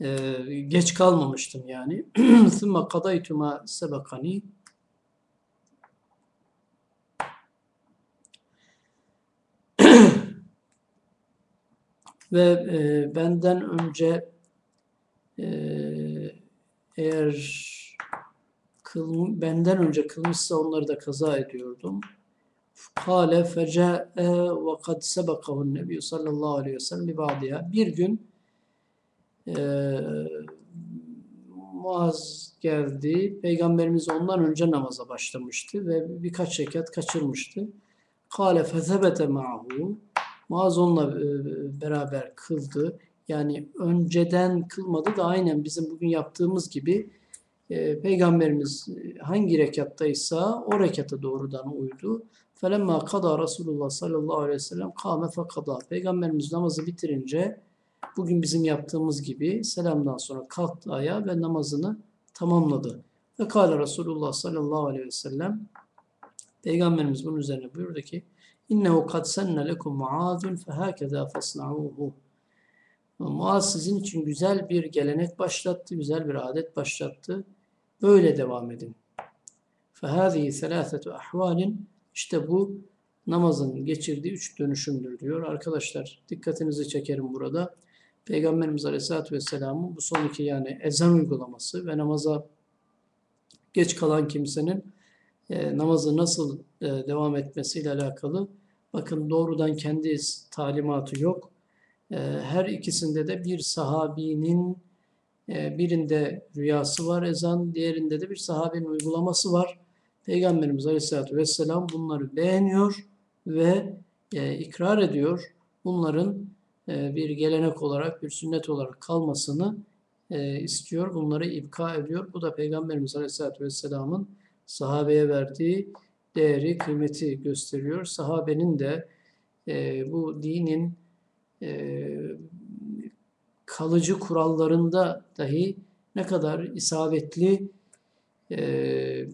Ee, geç kalmamıştım yani. ثُمَّ قَضَيْتُ مَا سَبَقَنِي Ve e, benden önce e, eğer kıl, benden önce kılmışsa onları da kaza ediyordum. Kale feca'e ve kad sebekahu'n nebiyyü sallallahu aleyhi ve sellem bi ba'diha. Bir gün eee Muaz geldi. Peygamberimiz ondan önce namaza başlamıştı ve birkaç rekat kaçırmıştı. Kale fezebete ma'hu. Muaz onunla e, beraber kıldı. Yani önceden kılmadı da aynen bizim bugün yaptığımız gibi e, Peygamberimiz hangi rekattaysa o rekata doğrudan uydu. Felemma kada Resulullah sallallahu aleyhi ve sellem kâme fekada. Peygamberimiz namazı bitirince bugün bizim yaptığımız gibi selamdan sonra kalktı ayağa ve namazını tamamladı. Ve kâle Resulullah sallallahu aleyhi ve sellem Peygamberimiz bunun üzerine buyurdu ki İnnehu kad senne lekum muazun fehâkezâ fasna'ûhu Muaz sizin için güzel bir gelenek başlattı, güzel bir adet başlattı. Böyle devam edin. فَهَذِهِ ثَلَاثَةُ اَحْوَالٍ İşte bu namazın geçirdiği üç dönüşümdür diyor. Arkadaşlar dikkatinizi çekerim burada. Peygamberimiz Aleyhisselatü Vesselam'ın bu son iki yani ezan uygulaması ve namaza geç kalan kimsenin e, namazı nasıl e, devam etmesiyle alakalı bakın doğrudan kendi talimatı yok. E, her ikisinde de bir sahabinin e, birinde rüyası var ezan, diğerinde de bir sahabenin uygulaması var. Peygamberimiz Aleyhisselatü Vesselam bunları beğeniyor ve e, ikrar ediyor. Bunların bir gelenek olarak, bir sünnet olarak kalmasını e, istiyor. Bunları ibka ediyor. Bu da Peygamberimiz Aleyhisselatü Vesselam'ın sahabeye verdiği değeri, kıymeti gösteriyor. Sahabenin de e, bu dinin e, kalıcı kurallarında dahi ne kadar isabetli e,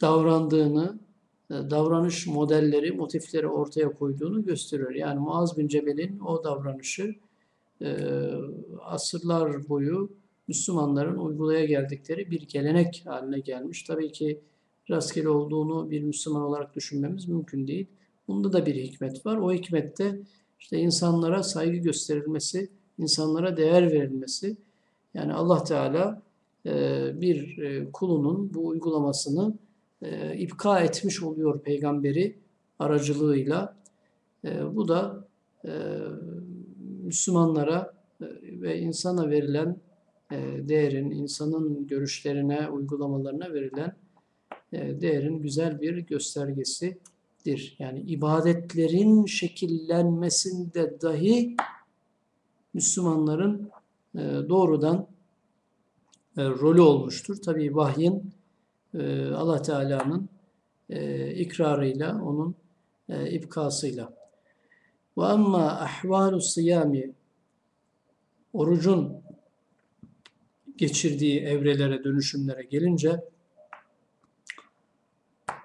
davrandığını, e, davranış modelleri, motifleri ortaya koyduğunu gösteriyor. Yani Muaz bin Cebel'in o davranışı e, asırlar boyu Müslümanların uygulaya geldikleri bir gelenek haline gelmiş. Tabii ki rastgele olduğunu bir Müslüman olarak düşünmemiz mümkün değil. Bunda da bir hikmet var. O hikmette işte insanlara saygı gösterilmesi, insanlara değer verilmesi. Yani Allah Teala e, bir kulunun bu uygulamasını e, ipka etmiş oluyor peygamberi aracılığıyla. E, bu da e, Müslümanlara e, ve insana verilen e, değerin, insanın görüşlerine, uygulamalarına verilen e, değerin güzel bir göstergesidir. Yani ibadetlerin şekillenmesinde dahi Müslümanların e, doğrudan e, rolü olmuştur. Tabi vahyin e, Allah Teala'nın e, ikrarıyla, onun e, ibkasıyla. Ve amma ahvalu siyami orucun geçirdiği evrelere, dönüşümlere gelince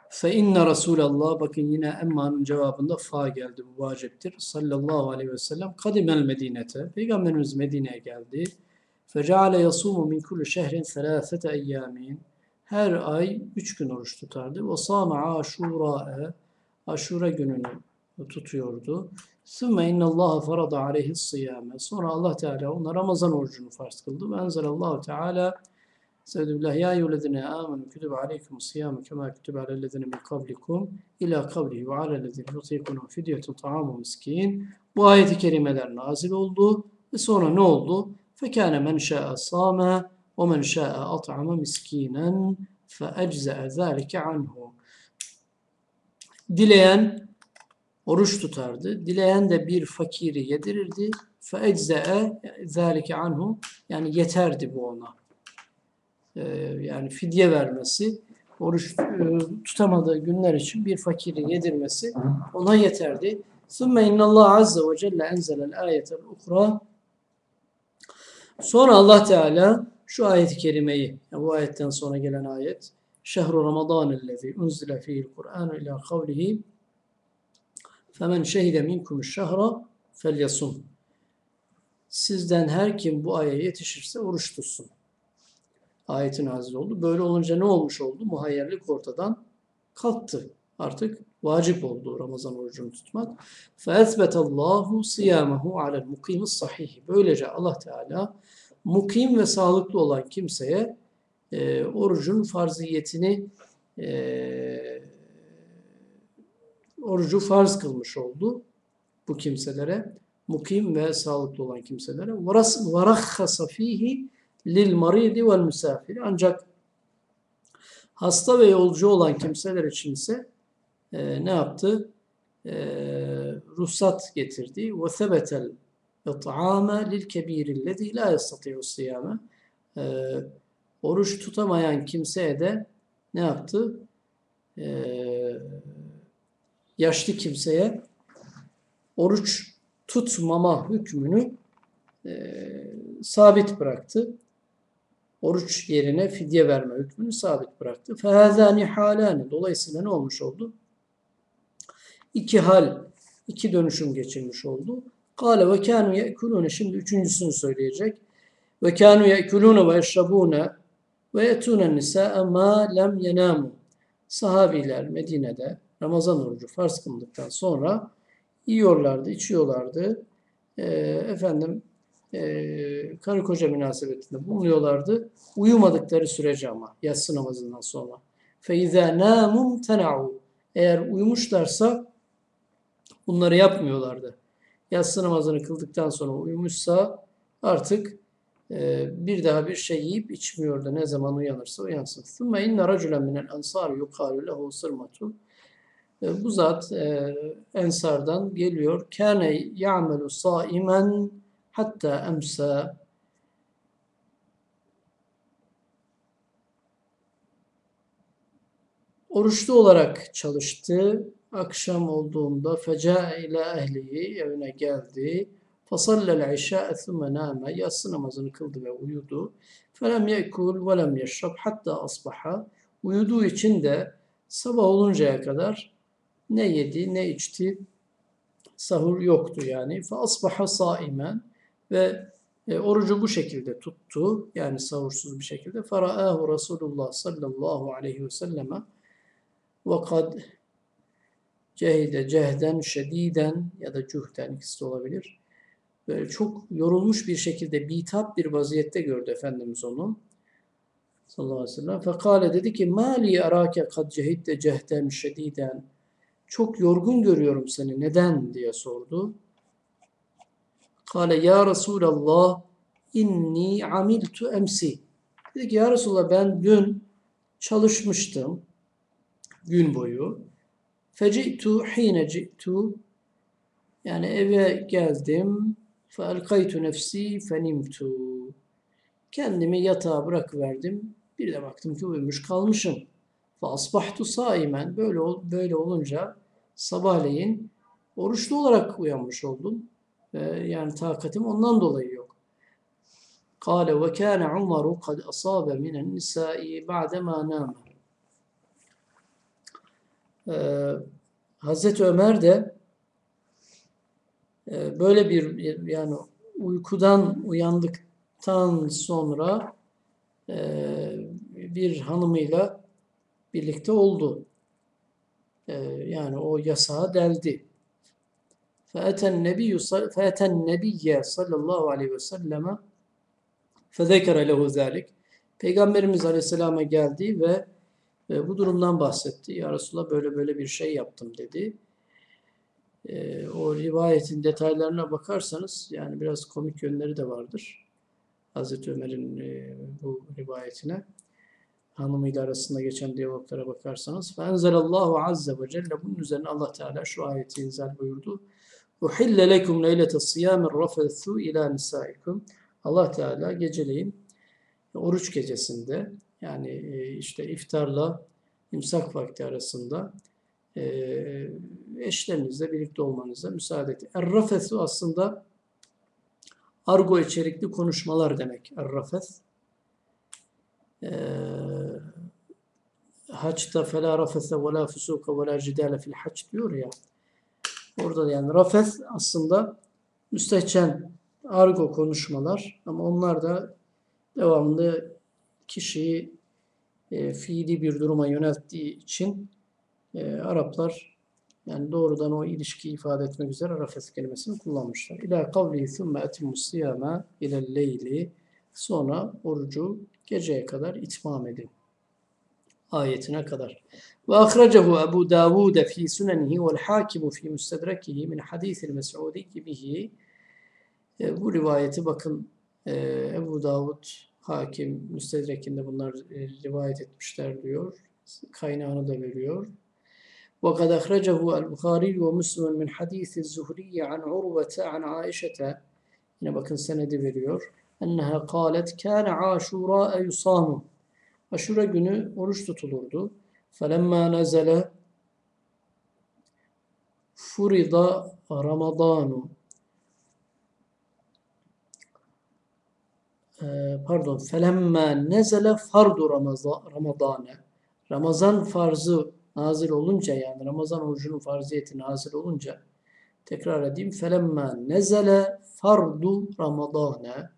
fe inne Resulallah bakın yine emmanın cevabında fa geldi bu vaciptir. Sallallahu aleyhi ve sellem kadimel medinete Peygamberimiz Medine'ye geldi. Feceale yasumu min kulli şehrin selâsete eyyamin her ay üç gün oruç tutardı. Ve sâme aşura'e aşura gününü tutuyordu. Sümme innallâhe farada aleyhis sıyâme. Sonra Allah Teala ona Ramazan orucunu farz kıldı. Ve enzelallahu Teala Sevdüllah ya eyyühellezine amenu kütübe aleykum siyâme kemâ kütübe alellezine min kablikum ila kavlihi ve alellezine yutikunu fidyetun ta'amu miskin. Bu ayeti kerimeler nazil oldu. Ve sonra ne oldu? Fekâne men şâ'a sâme وَمَنْ شَاءَ أَطْعَمَ مِسْكِينًا فَاَجْزَأَ ذَٰلِكَ عَنْهُ Dileyen oruç tutardı. Dileyen de bir fakiri yedirirdi. فَاَجْزَأَ ذَٰلِكَ anhu Yani yeterdi bu ona. Ee, yani fidye vermesi, oruç e, tutamadığı günler için bir fakiri yedirmesi ona yeterdi. ثُمَّ اِنَّ اللّٰهَ عَزَّ وَجَلَّ اَنْزَلَ الْآيَةَ الْاُخْرَى Sonra Allah Teala şu ayet-i kerimeyi, yani bu ayetten sonra gelen ayet, Şehru Ramazan ellezî unzile fîhil Kur'an ila kavlihi femen şehide minkum şehra felyasum. Sizden her kim bu aya yetişirse oruç tutsun. Ayetin nazil oldu. Böyle olunca ne olmuş oldu? Muhayyerlik ortadan kalktı. Artık vacip oldu Ramazan orucunu tutmak. فَاَثْبَتَ اللّٰهُ صِيَامَهُ عَلَى الْمُقِيمِ الصَّحِيهِ Böylece Allah Teala mukim ve sağlıklı olan kimseye e, orucun farziyetini e, orucu farz kılmış oldu bu kimselere. Mukim ve sağlıklı olan kimselere. وَرَخَّصَ ف۪يهِ لِلْمَرِيدِ وَالْمُسَافِرِ Ancak hasta ve yolcu olan kimseler için ise e, ne yaptı? E, ruhsat getirdi. وَثَبَتَ Lil kebirillezî la yastati'u siyame. Ee, oruç tutamayan kimseye de ne yaptı? Ee, yaşlı kimseye oruç tutmama hükmünü e, sabit bıraktı. Oruç yerine fidye verme hükmünü sabit bıraktı. Fehâzâni hâlâni. Dolayısıyla ne olmuş oldu? İki hal, iki dönüşüm geçirmiş oldu. Kale ve kânû ye'kulûne. Şimdi üçüncüsünü söyleyecek. Ve kânû ye'kulûne ve yeşrabûne ve yetûnen nisâe mâ lem yenâmû. Sahabiler Medine'de Ramazan orucu farz kılındıktan sonra yiyorlardı, içiyorlardı. Ee, efendim e, karı koca münasebetinde bulunuyorlardı. Uyumadıkları sürece ama yatsı namazından sonra. فَاِذَا نَامُمْ تَنَعُوا Eğer uyumuşlarsa bunları yapmıyorlardı. Yatsı namazını kıldıktan sonra uyumuşsa artık e, bir daha bir şey yiyip içmiyordu. Ne zaman uyanırsa uyansın. ثُمَّ اِنَّ رَجُلًا مِنَ الْاَنْصَارِ يُقَالُ لَهُ صِرْمَةٌ e, Bu zat e, Ensardan geliyor. Kâne ya'melu saimen hatta emsa Oruçlu olarak çalıştı. Akşam olduğunda feca ile ehlihi evine geldi. Fasallel işâ'e thumme nâme. Yatsı namazını kıldı ve uyudu. Felem yekul ve lem yeşrab hatta asbaha. Uyuduğu için de sabah oluncaya kadar ne yedi ne içti. Sahur yoktu yani. Fe asbaha saimen ve e, orucu bu şekilde tuttu. Yani sahursuz bir şekilde. Faraahu Resulullah sallallahu aleyhi ve selleme ve kad cehide cehden şediden ya da cuhden ikisi de olabilir. Böyle çok yorulmuş bir şekilde bitap bir vaziyette gördü Efendimiz onu. Sallallahu aleyhi ve sellem. Fekale dedi ki mali arake kad cehidde cehden şediden. Çok yorgun görüyorum seni. Neden? diye sordu. Kale ya Resulallah inni amiltu emsi. Dedi ki ya Resulallah ben dün çalışmıştım gün boyu. Feci'tu hine ci'tu yani eve geldim. Feelkaytu nefsi fenimtu. Kendimi yatağa bırakıverdim. Bir de baktım ki uyumuş kalmışım. Fa asbahtu saimen. Böyle, böyle olunca sabahleyin oruçlu olarak uyanmış oldum. Yani takatim ondan dolayı yok. Kale ve kâne Umaru kad asabe minen nisâi ba'demâ nâme. Ee, Hazreti Ömer de e, böyle bir yani uykudan uyandıktan sonra e, bir hanımıyla birlikte oldu. E, yani o yasağı deldi. فأتى النبي فأتى النبي sallallahu aleyhi ve selleme fezekere lehu zalik. Peygamberimiz Aleyhisselam'a geldi ve e, bu durumdan bahsetti. Ya Resulallah böyle böyle bir şey yaptım dedi. E, o rivayetin detaylarına bakarsanız yani biraz komik yönleri de vardır. Hazreti Ömer'in e, bu rivayetine hanımıyla arasında geçen diyaloglara bakarsanız فَاَنْزَلَ azze ve celle bunun üzerine Allah Teala şu ayeti inzal buyurdu. اُحِلَّ لَكُمْ لَيْلَةَ الصِّيَامِ الرَّفَثُ اِلَى نِسَائِكُمْ Allah Teala geceleyin oruç gecesinde yani e, işte iftarla imsak vakti arasında e, eşlerinizle birlikte olmanıza müsaade etti. Er-rafesu aslında argo içerikli konuşmalar demek. Er-rafes. E, Haçta fela rafese ve la fusuka ve la cidale fil haç diyor ya. Orada da yani rafes aslında müstehcen argo konuşmalar ama onlar da devamlı kişiyi e, fiili bir duruma yönelttiği için e, Araplar yani doğrudan o ilişkiyi ifade etmek üzere rafes kelimesini kullanmışlar. İlâ kavlihi thumme etimmus siyâme ilel leyli sonra orucu geceye kadar itmam edin. Ayetine kadar. Ve ahrecehu Ebu Davud fi sunenihi vel hakimu fi müstedrekihi min hadisil mes'udi bihi. E, bu rivayeti bakın e, Ebu Davud Hakim Müstedrek'inde bunlar e, rivayet etmişler diyor. Kaynağını da veriyor. وقد أخرجه البخاري ومسلم من حديث الزهري عن عروة عن عائشة yine bakın senedi veriyor. Enneha kâlet kâne aşûrâ yusâmu. Aşura günü oruç tutulurdu. Felemmâ nezele furida ramadanu. pardon felemma nezele fardu ramadane Ramazan farzı nazil olunca yani Ramazan orucunun farziyeti nazil olunca Tekrar edeyim. Felemma nezele fardu ramadana.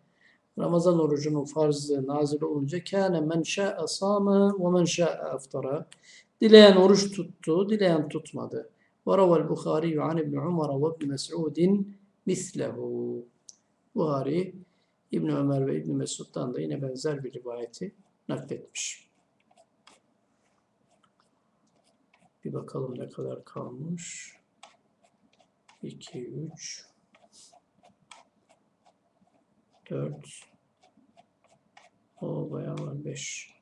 Ramazan orucunun farzı nazil olunca kâne men şâ'e sâme ve men şâ'e aftara. Dileyen oruç tuttu, dileyen tutmadı. Ve ravel Bukhari an İbn Umar ve İbn Mes'udin mislehu. Buhari İbn Ömer ve İbn Mesud'dan da yine benzer bir rivayeti nakletmiş. Bir bakalım ne kadar kalmış. 2, 3, 4, o bayağı var 5.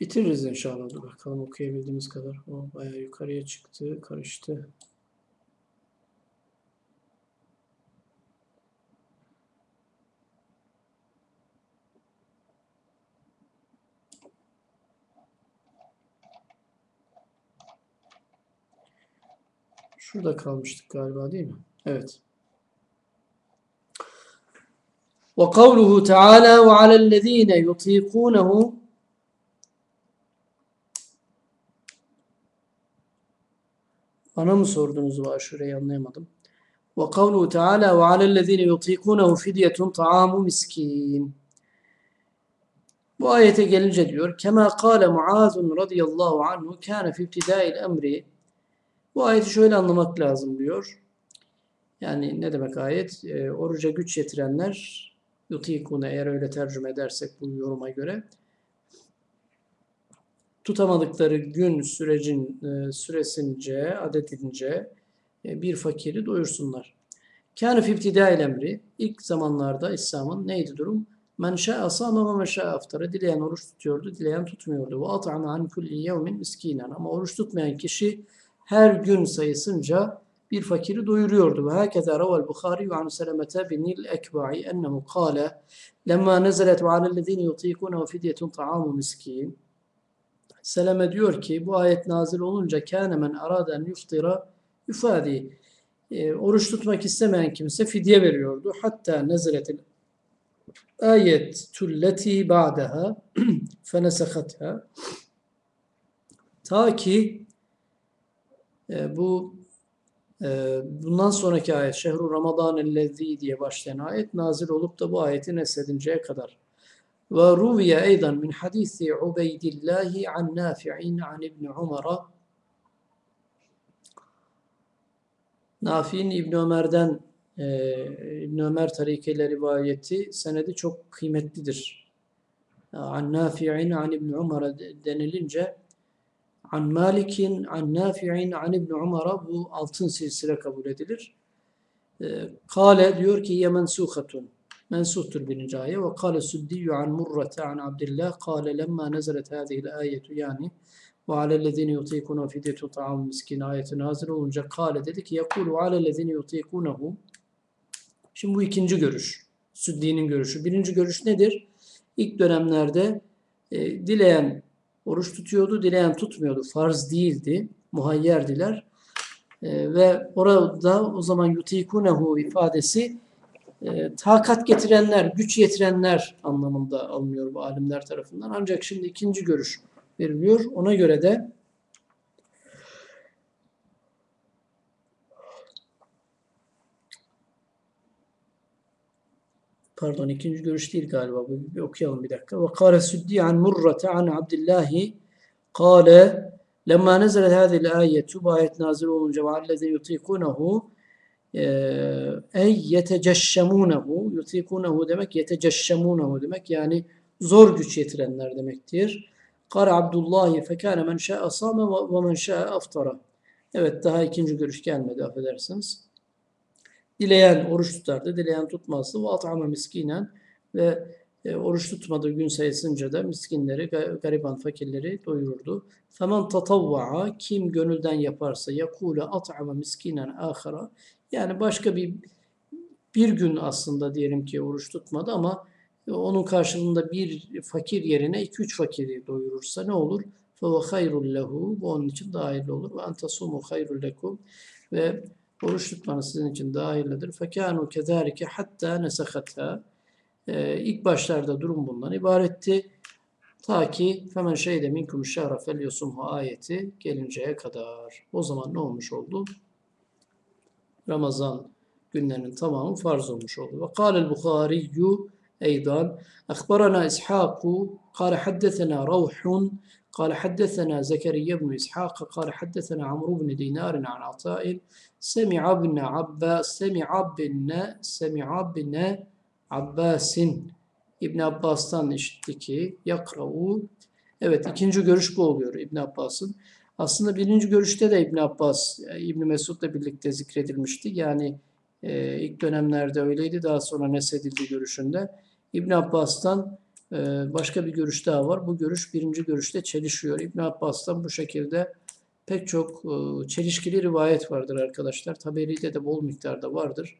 Bitiririz inşallah. Dur bakalım okuyabildiğimiz kadar. O bayağı yukarıya çıktı, karıştı. Şurada kalmıştık galiba değil mi? Evet. وقوله تعالى وعلى الذين يطيقونه Bana mı sordunuz var şurayı anlayamadım. Ve kavlu teala ve alellezine yutikunehu fidyetun ta'amu miskin. Bu ayete gelince diyor kema kâle Muazun radıyallahu anhu kâne fi ibtidail emri. Bu ayeti şöyle anlamak lazım diyor. Yani ne demek ayet? E, oruca güç yetirenler yutikune eğer öyle tercüme edersek bu yoruma göre tutamadıkları gün sürecin e, süresince, adedince e, bir fakiri doyursunlar. Kâne fi ibtidâil emri ilk zamanlarda İslam'ın neydi durum? Men şa'a sâme ve men aftara. Dileyen oruç tutuyordu, dileyen tutmuyordu. Ve at'ame an kulli yevmin miskinen. Ama oruç tutmayan kişi her gün sayısınca bir fakiri doyuruyordu. Ve hakeza raval Bukhari ve an Selemete bin il Ekba'i ennehu kâle lemma nezelet ve alellezine yutikûne ve fidyetun ta'amu miskin. Seleme diyor ki bu ayet nazil olunca kâne men araden yuftira yufadi. E, oruç tutmak istemeyen kimse fidye veriyordu. Hatta neziletil ayet tulleti ba'daha fenesakatha ta ki e, bu e, bundan sonraki ayet Şehru Ramazan ellezî diye başlayan ayet nazil olup da bu ayeti nesledinceye kadar. Ve ruviye eydan min hadisi Ubeydillahi an Nafi'in an İbn Umar'a Nafi'in İbn Ömer'den e, İbn Ömer tarikiyle rivayeti senedi çok kıymetlidir. An Nafi'in an İbn Umar'a denilince An Malik'in, an Nafi'in, an İbn Umar'a bu altın silsile kabul edilir. Ee, kale diyor ki ye mensuhatun. Mensuhtur birinci ayet. Ve kale süddiyyü an murrate an Abdillah. Kale lemma nezelet hâzihil ayetu yani ve alellezine yutikuna fidyetu ta'am miskin ayeti nazil olunca kale dedi ki yekulu alellezine yutikunahu Şimdi bu ikinci görüş. Süddi'nin görüşü. Birinci görüş nedir? İlk dönemlerde e, dileyen oruç tutuyordu, dileyen tutmuyordu. Farz değildi, muhayyerdiler. E, ve orada o zaman yutikunehu ifadesi e, takat getirenler, güç yetirenler anlamında alınıyor bu alimler tarafından. Ancak şimdi ikinci görüş veriliyor. Ona göre de pardon ikinci görüş değil galiba. Bu bir okuyalım bir dakika. Ve kâle süddi an murrate an abdillahi kâle lemma nezelet hâzil âyetu bu ayet nazil olunca ve allezî yutikûnehu ey yeteceşşemûnehu yutikûnehu demek yeteceşşemûnehu demek yani zor güç yetirenler demektir. Kâle Abdullahi fekâne men şâ'e sâme ve men şâ'e aftara. Evet daha ikinci görüş gelmedi affedersiniz. Dileyen oruç tutardı, dileyen tutmazdı. Ve at'ame miskinen ve e, oruç tutmadığı gün sayısınca da miskinleri, gariban fakirleri doyururdu. Femen tatavva'a kim gönülden yaparsa yakule at'ame miskinen ahara yani başka bir bir gün aslında diyelim ki oruç tutmadı ama onun karşılığında bir fakir yerine iki üç fakiri doyurursa ne olur? فَوَ خَيْرٌ lehu Bu onun için daha hayırlı olur. Ve entasumu hayrul lekum ve Oruç tutmanız sizin için daha hayırlıdır. فَكَانُوا كَذَٰلِكَ حَتَّى نَسَخَتْهَا Ee, ilk başlarda durum bundan ibaretti. Ta ki femen şeyde minkum şehre fel yusumhu ayeti gelinceye kadar. O zaman ne olmuş oldu? Ramazan günlerinin tamamı farz olmuş oldu. Ve kâlel Bukhariyyü eydan akbarana İshâku kâle haddesena Ravhun قال حدثنا زكريا بن إسحاق قال حدثنا عمرو بن دينار عن عطاء سمع ابن عباس سمع ابن سمع ابن Abbasin İbn Abbas'tan işitti ki yakra'u Evet ikinci görüş bu oluyor İbn Abbas'ın. Aslında birinci görüşte de İbn Abbas e, İbn Mesud'la birlikte zikredilmişti. Yani e, ilk dönemlerde öyleydi daha sonra nesedildi görüşünde. İbn Abbas'tan e, başka bir görüş daha var. Bu görüş birinci görüşte çelişiyor. İbn Abbas'tan bu şekilde pek çok e, çelişkili rivayet vardır arkadaşlar. Taberi'de de bol miktarda vardır.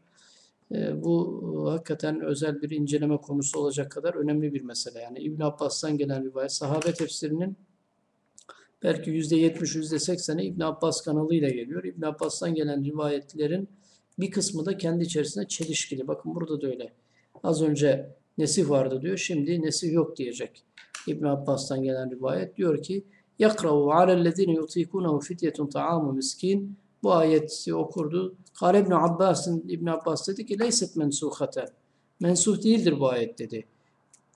Bu hakikaten özel bir inceleme konusu olacak kadar önemli bir mesele. Yani İbn Abbas'tan gelen rivayet, sahabe tefsirinin belki %70, %80'i İbn Abbas kanalıyla geliyor. İbn Abbas'tan gelen rivayetlerin bir kısmı da kendi içerisinde çelişkili. Bakın burada da öyle. Az önce nesih vardı diyor. Şimdi nesih yok diyecek. İbn Abbas'tan gelen rivayet diyor ki yakravu alellezine yutikunehu fityetun ta'amu miskin bu ayeti okurdu. Kale İbn Abbas İbn Abbas dedi ki leyset mensuhate. Mensuh değildir bu ayet dedi.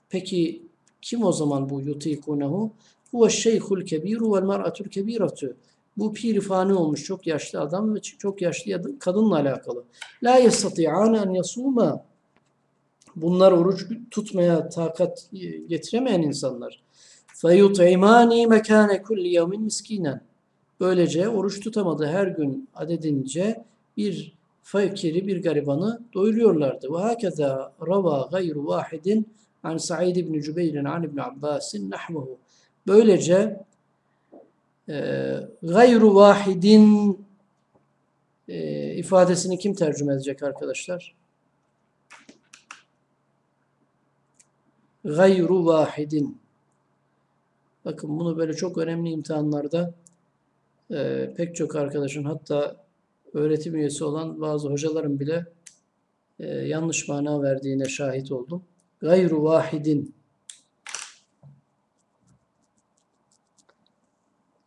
Peki kim o zaman bu yutikunehu? Huve şeyhul kebiru vel mer'atul kebiratu. Bu pir fani olmuş çok yaşlı adam ve çok yaşlı kadınla alakalı. La yestati'ane en yasuma. Bunlar oruç tutmaya takat getiremeyen insanlar. Feyut'imani mekane kulli yevmin miskinen. Böylece oruç tutamadı her gün adedince bir fakiri bir garibanı doyuruyorlardı. Ve hakeza rava gayru vahidin an Sa'id ibn Cübeyr'in an ibn Abbas'in nahmuhu. Böylece e, gayru vahidin e, ifadesini kim tercüme edecek arkadaşlar? Gayru vahidin. Bakın bunu böyle çok önemli imtihanlarda e, pek çok arkadaşın hatta öğretim üyesi olan bazı hocaların bile e, yanlış mana verdiğine şahit oldum. Gayru vahidin.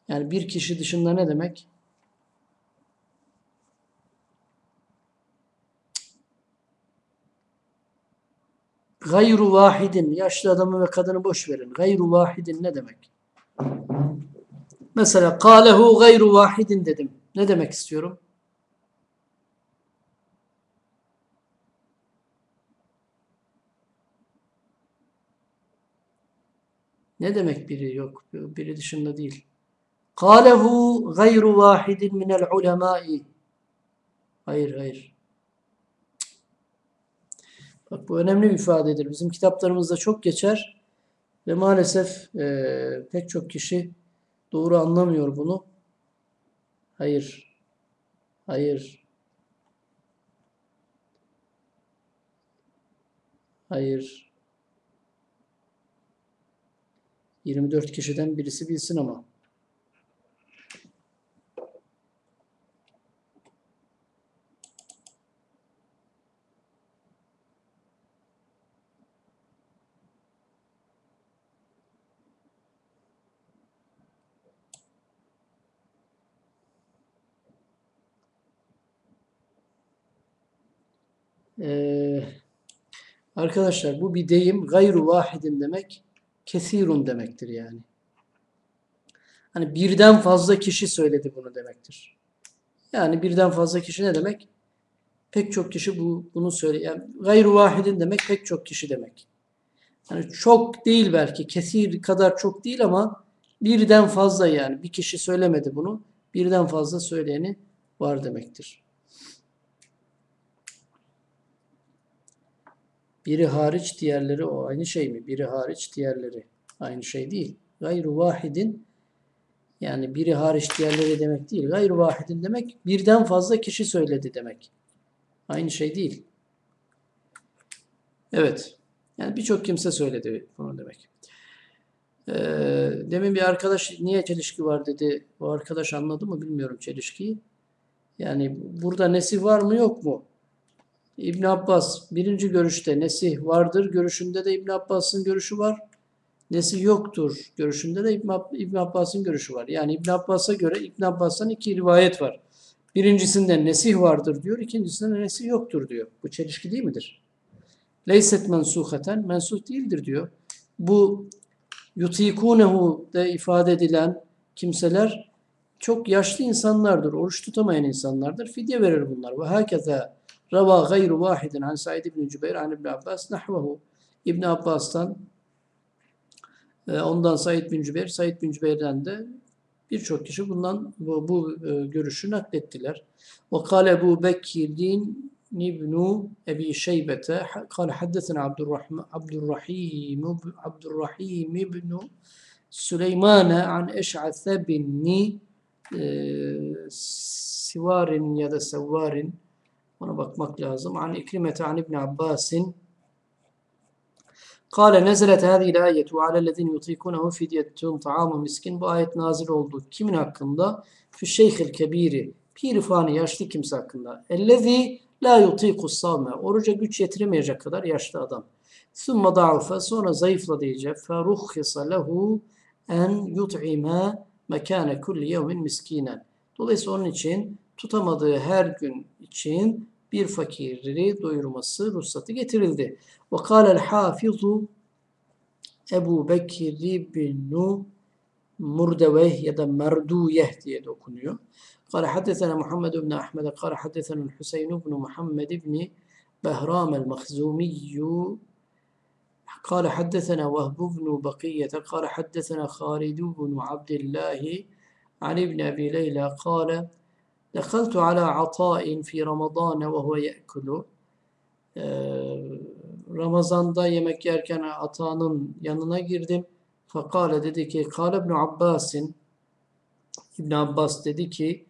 Yani bir kişi dışında ne demek? Gayru vahidin. Yaşlı adamı ve kadını boş verin. Gayru vahidin ne demek? Mesela kâlehu gayru vahidin dedim. Ne demek istiyorum? Ne demek biri yok? Biri dışında değil. Kâlehu gayru vahidin minel ulemâi. Hayır, hayır. Bak bu önemli bir ifadedir. Bizim kitaplarımızda çok geçer ve maalesef e, pek çok kişi doğru anlamıyor bunu. Hayır. Hayır. Hayır. 24 kişiden birisi bilsin ama. Ee, arkadaşlar bu bir deyim. Gayru vahidin demek kesirun demektir yani. Hani birden fazla kişi söyledi bunu demektir. Yani birden fazla kişi ne demek? Pek çok kişi bu bunu söyle. Yani gayru vahidin demek pek çok kişi demek. Yani çok değil belki kesir kadar çok değil ama birden fazla yani bir kişi söylemedi bunu. Birden fazla söyleyeni var demektir. Biri hariç diğerleri o aynı şey mi? Biri hariç diğerleri aynı şey değil. Gayru vahidin yani biri hariç diğerleri demek değil. Gayru vahidin demek birden fazla kişi söyledi demek. Aynı şey değil. Evet. Yani birçok kimse söyledi bunu demek. Ee, demin bir arkadaş niye çelişki var dedi. O arkadaş anladı mı bilmiyorum çelişkiyi. Yani burada nesih var mı yok mu? İbn Abbas birinci görüşte nesih vardır. Görüşünde de İbn Abbas'ın görüşü var. Nesih yoktur. Görüşünde de İbn, Ab- İbn Abbas'ın görüşü var. Yani İbn Abbas'a göre İbn Abbas'tan iki rivayet var. Birincisinde nesih vardır diyor. ikincisinde nesih yoktur diyor. Bu çelişki değil midir? Leyset mensuhaten mensuh değildir diyor. Bu yutikunehu de ifade edilen kimseler çok yaşlı insanlardır. Oruç tutamayan insanlardır. Fidye verir bunlar. Ve hakeza rava gayru vahidin an Said ibn Cübeyr an İbn Abbas nahvehu. İbn Abbas'tan e, ondan Said bin Cübeyr, Said bin Cübeyr'den de birçok kişi bundan bu, bu e, görüşü naklettiler. Ve kâle Ebu Bekir'in İbnu Ebi Şeybete kâle haddesena Abdurrahman Abdurrahim Abdurrahim İbnu Süleymane an Eş'athe binni e, Sivarin ya da Sevvarin ona bakmak lazım. An İkrimete an İbn Abbasin Kale nezelet hâzîl âyetu alellezîne yutikûnehu fidyetun ta'amu miskin. Bu ayet nazil oldu. Kimin hakkında? Fi şeyhil kebiri. Pir fani yaşlı kimse hakkında. Ellezî la yutiku savme. Oruca güç yetiremeyecek kadar yaşlı adam. Sümme da'ufe. Sonra zayıfladı iyice. Feruhhisa lehu en yut'ime mekâne kulli yevmin miskinen. Dolayısıyla onun için tutamadığı her gün için bir fakiri doyurması ruhsatı getirildi. Ve kâlel hâfizu Ebu Bekir ibn Murdeveh ya da Merduyeh diye de okunuyor. قال حدثنا محمد بن أحمد قال حدثنا الحسين بن محمد بن بهرام المخزومي قال حدثنا وهب بن بقية قال حدثنا خالد بن عبد الله عن ابن أبي ليلى قال دخلت على عطاء في رمضان وهو يأكل Ramazan'da yemek yerken Ata'nın yanına girdim. Fakale dedi ki Kale İbn Abbas'in İbn Abbas dedi ki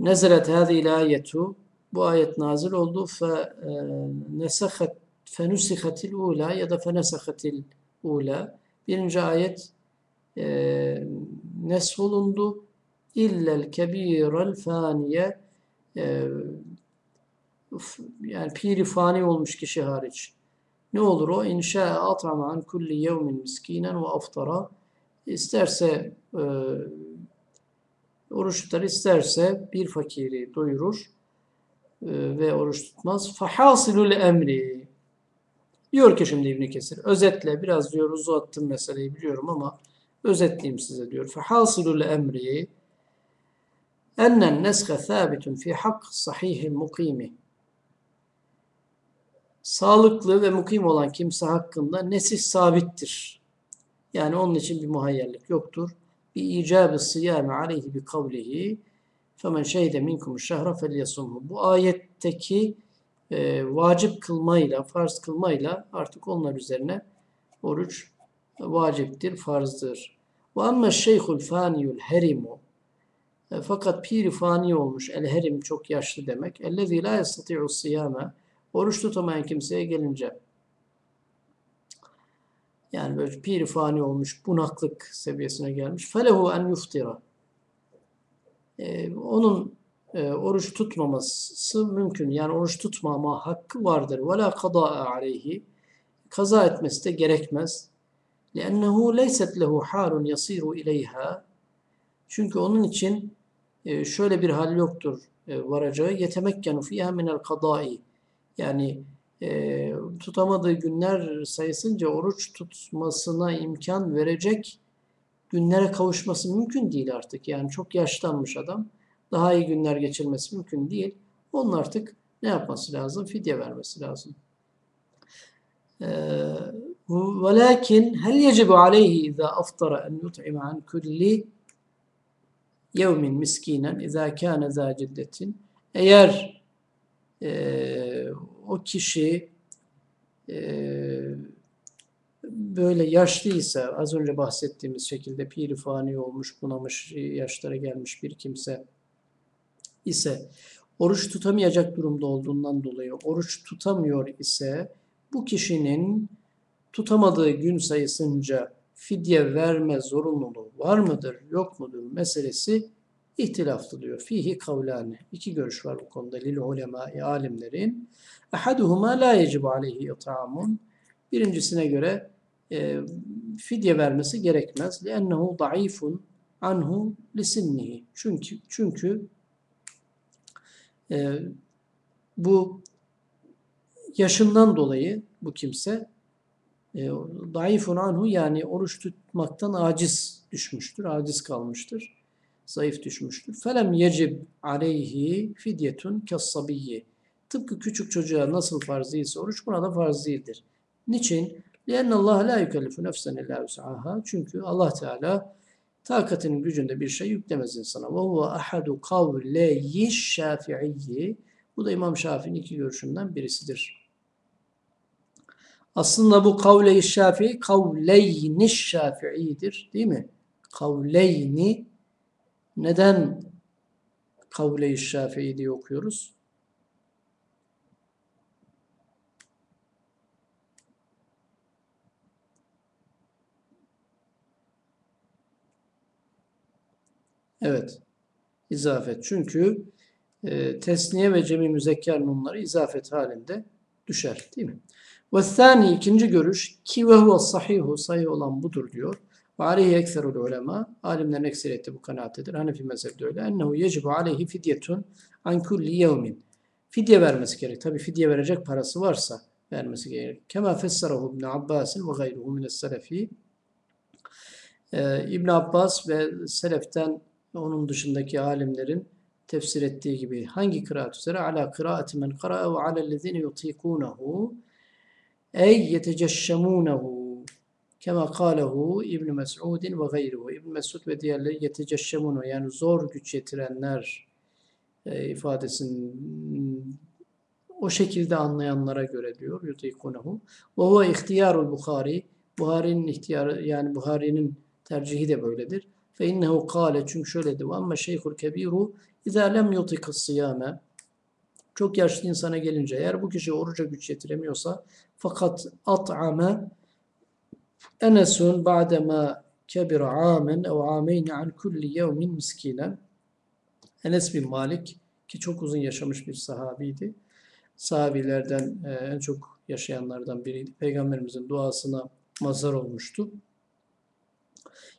Nezelet hâzîl ayetu bu ayet nazil oldu fe nesahat fenusihatil ula ya da fenesahatil ula birinci ayet e, nesholundu illel kebirel faniye e, yani piri fani olmuş kişi hariç. Ne olur o? İnşa atama an kulli yevmin miskinen ve aftara. İsterse e, oruç tutar, isterse bir fakiri doyurur e, ve oruç tutmaz. Fahasilul emri. Diyor ki şimdi İbn Kesir. Özetle biraz diyor uzattım meseleyi biliyorum ama özetleyeyim size diyor. Fahasilul emri ennen neske thabitun fi hak sahihil mukimi sağlıklı ve mukim olan kimse hakkında nesih sabittir. Yani onun için bir muhayyerlik yoktur. Bir icabı sıyame aleyhi bi kavlihi femen şehide minkum şehre felyasumhu. Bu ayetteki e, vacip kılmayla, farz kılmayla artık onlar üzerine oruç vaciptir, farzdır. Ve amma şeyhul faniyul herimu fakat piri fani olmuş, el herim çok yaşlı demek. Ellezî la yastati'u siyame Oruç tutamayan kimseye gelince yani böyle pir fani olmuş, bunaklık seviyesine gelmiş. Felehu en yuftira. Ee, onun e, oruç tutmaması mümkün. Yani oruç tutmama hakkı vardır. Ve la kadaa aleyhi. Kaza etmesi de gerekmez. لأنه ليست له حال يصير إليها çünkü onun için e, şöyle bir hal yoktur e, varacağı. Yetemekkenu fiyâ minel kadâi. Yani e, tutamadığı günler sayısınca oruç tutmasına imkan verecek günlere kavuşması mümkün değil artık. Yani çok yaşlanmış adam. Daha iyi günler geçirmesi mümkün değil. Onun artık ne yapması lazım? Fidye vermesi lazım. E, Velakin hel yecibu aleyhi izâ aftara en yut'im an kulli yevmin miskinen izâ kâne zâ ciddetin. Eğer e, o kişi e, böyle yaşlıysa, az önce bahsettiğimiz şekilde piri fani olmuş, bunamış, yaşlara gelmiş bir kimse ise, oruç tutamayacak durumda olduğundan dolayı oruç tutamıyor ise, bu kişinin tutamadığı gün sayısınca fidye verme zorunluluğu var mıdır, yok mudur meselesi ihtilaflı diyor. Fihi kavlani. İki görüş var bu konuda lil ulema alimlerin. Ahaduhuma la yecib aleyhi it'amun. Birincisine göre e, fidye vermesi gerekmez. Lennehu daifun anhu lisinnihi. Çünkü çünkü e, bu yaşından dolayı bu kimse daifun anhu yani oruç tutmaktan aciz düşmüştür, aciz kalmıştır, zayıf düşmüştür. Felem yecib aleyhi fidyetun kassabiyyi. Tıpkı küçük çocuğa nasıl farz değilse oruç buna da farz değildir. Niçin? لِأَنَّ اللّٰهَ لَا يُكَلِّفُ نَفْسًا اِلَّا وُسْعَهَا Çünkü Allah Teala takatinin gücünde bir şey yüklemez insana. وَهُوَ ahadu kavleyi şafi'iyyi. Bu da İmam Şafii'nin iki görüşünden birisidir. Aslında bu kavle-i şafii kavleyni şafiidir. Değil mi? Kavleyni neden kavle-i şafii diye okuyoruz? Evet. İzafet. Çünkü e, tesniye ve cemi müzekker nunları izafet halinde düşer. Değil mi? Ve thani ikinci görüş ki ve huve sahihu sahih olan budur diyor. Ve aleyhi ekserul ulema alimlerin ekseriyeti bu kanaatedir. Hanefi mezhebde öyle. Ennehu yecibu aleyhi fidyetun an kulli yevmin. Fidye vermesi gerek. Tabi fidye verecek parası varsa vermesi gerek. Kema fesserahu İbn Abbas ve gayruhu mines selefi. Ee, İbn Abbas ve seleften onun dışındaki alimlerin tefsir ettiği gibi hangi kıraat üzere? Ala kıraati men kara'a ve alellezine yutikunehu ey yeteceşşemunehu kema kâlehu İbn Mes'udin ve gayruhu. İbn Mes'ud ve diğerleri yeteceşşemunehu yani zor güç yetirenler e, ifadesinin o şekilde anlayanlara göre diyor yutikunehu. Ve huve ihtiyarul Bukhari. Buhari'nin ihtiyarı yani Buhari'nin tercihi de böyledir. Fe innehu kâle çünkü şöyle diyor. Ama şeyhul kebiru izâ lem yutikı siyâme çok yaşlı insana gelince eğer bu kişi oruca güç yetiremiyorsa fakat at'ame enesun ba'dema kebir amen ev ameyni an kulli yevmin miskinen Enes bin Malik ki çok uzun yaşamış bir sahabiydi. Sahabilerden e, en çok yaşayanlardan biriydi. Peygamberimizin duasına mazhar olmuştu.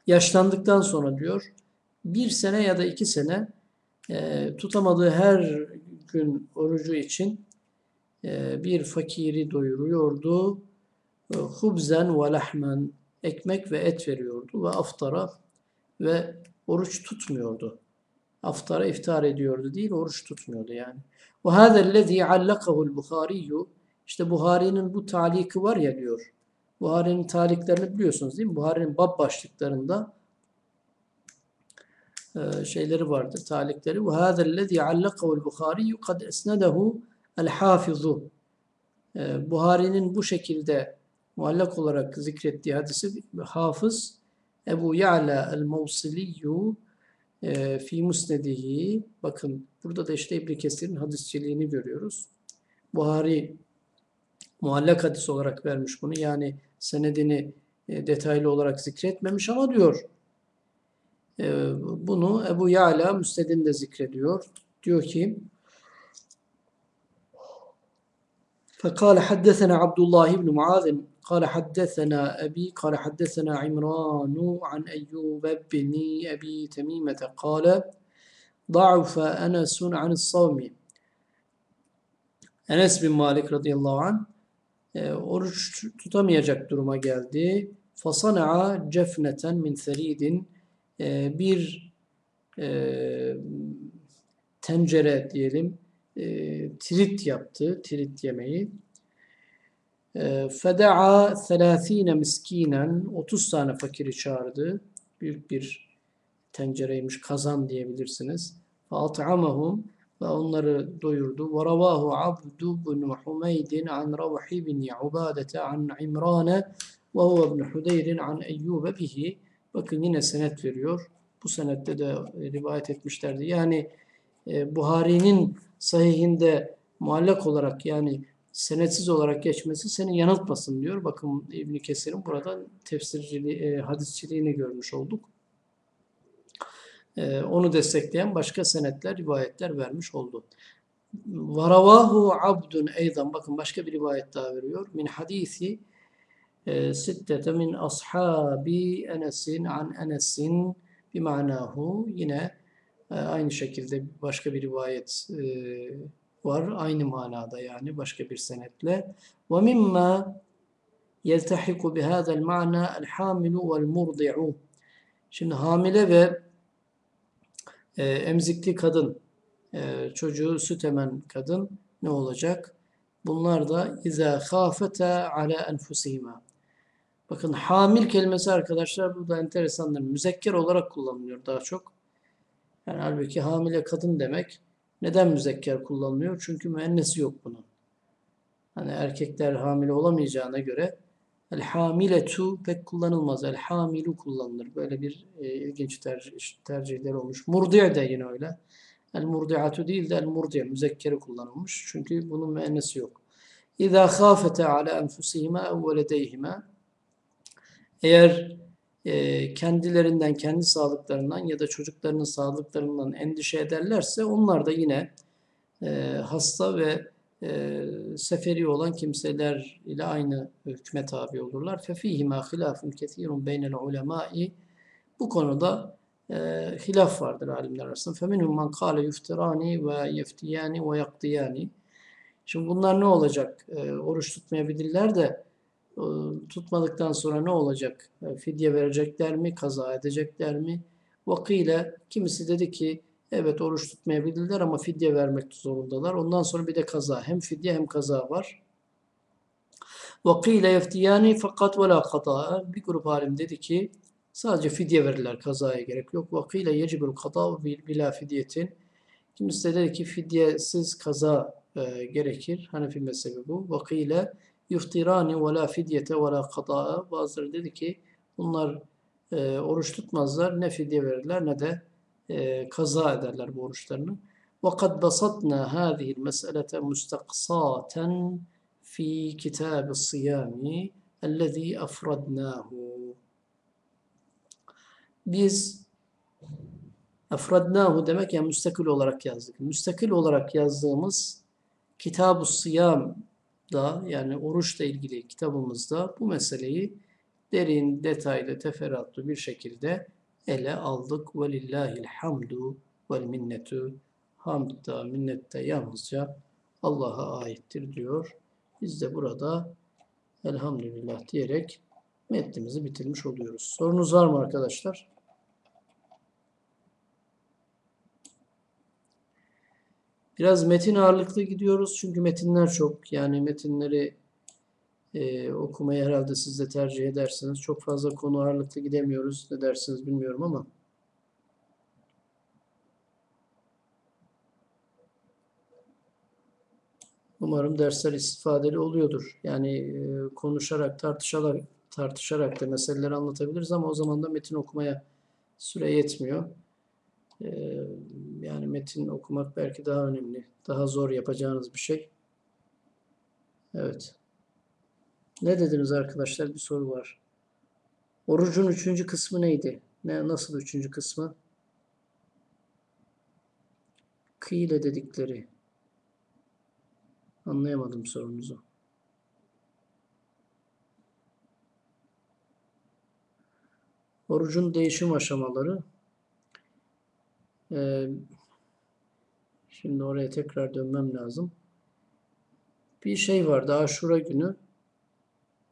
Yaşlandıktan sonra diyor bir sene ya da iki sene e, tutamadığı her gün orucu için e, bir fakiri doyuruyordu. E, hubzen ve lahmen ekmek ve et veriyordu ve aftara ve oruç tutmuyordu. Aftara iftar ediyordu değil, oruç tutmuyordu yani. Ve hâzellezî allakahu'l Buhari işte Buhari'nin bu taliki var ya diyor. Buhari'nin taliklerini biliyorsunuz değil mi? Buhari'nin bab başlıklarında şeyleri vardır, talikleri. Ve hâzellezî allakahu'l Buhari kad esnedehu el-hâfizu. E, Buhari'nin bu şekilde muallak olarak zikrettiği hadisi hafız Ebu Ya'la el-Mavsiliyyü e, fi musnedihi bakın burada da işte İbn Kesir'in hadisçiliğini görüyoruz. Buhari muallak hadis olarak vermiş bunu. Yani senedini e, detaylı olarak zikretmemiş ama diyor e, bunu Ebu Ya'la müstedinde zikrediyor. Diyor ki فقال حدثنا عبد الله بن معاذ قال حدثنا أبي قال حدثنا عمران عن أيوب بن أبي تميمة قال ضعف أنس عن الصوم Enes bin Malik radıyallahu anh e, oruç tutamayacak duruma geldi. Fasana'a cefneten min seridin e, bir e, tencere diyelim e, trit yaptı, trit yemeği. Feda'a 30 miskinen 30 tane fakiri çağırdı. Büyük bir tencereymiş, kazan diyebilirsiniz. Fa'at'amahum ve onları doyurdu. Ve ravahu Abdu bin Humeydin an Ravhi bin Ubadete an İmrane ve huve ibn Hudeyrin an Eyyube bihi. Bakın yine senet veriyor. Bu senette de rivayet etmişlerdi. Yani e, Buhari'nin sahihinde muallak olarak yani senetsiz olarak geçmesi seni yanıltmasın diyor. Bakın İbn Kesir'in burada tefsirciliği, e, hadisçiliğini görmüş olduk. e, onu destekleyen başka senetler, rivayetler vermiş oldu. Varavahu abdun eydan. Bakın başka bir rivayet daha veriyor. Min hadisi e, sittete min ashabi Enes'in an Enes'in bimanahu. Yine e, aynı şekilde başka bir rivayet e, var. Aynı manada yani başka bir senetle. Ve mimma yeltahiku bihâzel ma'na el hamilu vel murdi'u. Şimdi hamile ve e, emzikli kadın, e, çocuğu süt emen kadın ne olacak? Bunlar da izâ khâfeta ala enfusihima. Bakın hamil kelimesi arkadaşlar burada enteresandır. Müzekker olarak kullanılıyor daha çok. Yani halbuki hamile kadın demek neden müzekker kullanılıyor? Çünkü müennesi yok bunun. Hani erkekler hamile olamayacağına göre el hamiletu pek kullanılmaz. El hamilu kullanılır. Böyle bir e, ilginç tercih, tercihler olmuş. Murdiye de yine öyle. El murdiatu değil de el murdiye müzekkeri kullanılmış. Çünkü bunun müennesi yok. İza khafete ala enfusihima ev veledeyhima eğer e, kendilerinden, kendi sağlıklarından ya da çocuklarının sağlıklarından endişe ederlerse onlar da yine e, hasta ve e, seferi olan kimseler ile aynı hükme tabi olurlar. فَفِيهِمَا خِلَافٌ كَثِيرٌ بَيْنَ الْعُلَمَاءِ Bu konuda e, hilaf vardır alimler arasında. فَمِنْهُمْ مَنْ قَالَ يُفْتِرَانِ وَيَفْتِيَانِ وَيَقْضِيَانِ Şimdi bunlar ne olacak? E, oruç tutmayabilirler de e, tutmadıktan sonra ne olacak? E, fidye verecekler mi? Kaza edecekler mi? Vakıyla kimisi dedi ki evet oruç tutmayabilirler ama fidye vermek zorundalar. Ondan sonra bir de kaza. Hem fidye hem kaza var. Vakıyla yeftiyani fakat ve la kata. Bir grup alim dedi ki sadece fidye verirler. Kazaya gerek yok. Vakıyla yecibul kata bila fidyetin. Kimisi de dedi ki fidyesiz kaza e, gerekir. Hanefi mezhebi bu. Vakıyla yuftirani ve la fidyete ve la kata'a. Bazıları dedi ki bunlar e, oruç tutmazlar. Ne fidye verirler ne de e, kaza ederler bu oruçlarını. وَقَدْ بَسَطْنَا هَذِهِ الْمَسْأَلَةَ مُسْتَقْصَاتًا فِي كِتَابِ الصِّيَامِ الَّذ۪ي أَفْرَدْنَاهُ Biz afradnahu demek yani müstakil olarak yazdık. Müstakil olarak yazdığımız Kitab-ı Siyam'da yani oruçla ilgili kitabımızda bu meseleyi derin, detaylı, teferruatlı bir şekilde ele aldık. Velillahil hamdu vel minnetu. Hamd da minnet de yalnızca Allah'a aittir diyor. Biz de burada elhamdülillah diyerek metnimizi bitirmiş oluyoruz. Sorunuz var mı arkadaşlar? Biraz metin ağırlıklı gidiyoruz çünkü metinler çok. Yani metinleri e, okumayı herhalde siz de tercih edersiniz. Çok fazla konu ağırlıklı gidemiyoruz. Ne dersiniz bilmiyorum ama. Umarım dersler istifadeli oluyordur. Yani e, konuşarak, tartışarak, tartışarak da meseleleri anlatabiliriz ama o zaman da metin okumaya süre yetmiyor. E, yani metin okumak belki daha önemli. Daha zor yapacağınız bir şey. Evet. Ne dediniz arkadaşlar? Bir soru var. Orucun üçüncü kısmı neydi? Ne, nasıl üçüncü kısmı? Kıyle dedikleri. Anlayamadım sorunuzu. Orucun değişim aşamaları. Ee, şimdi oraya tekrar dönmem lazım. Bir şey vardı. Aşura günü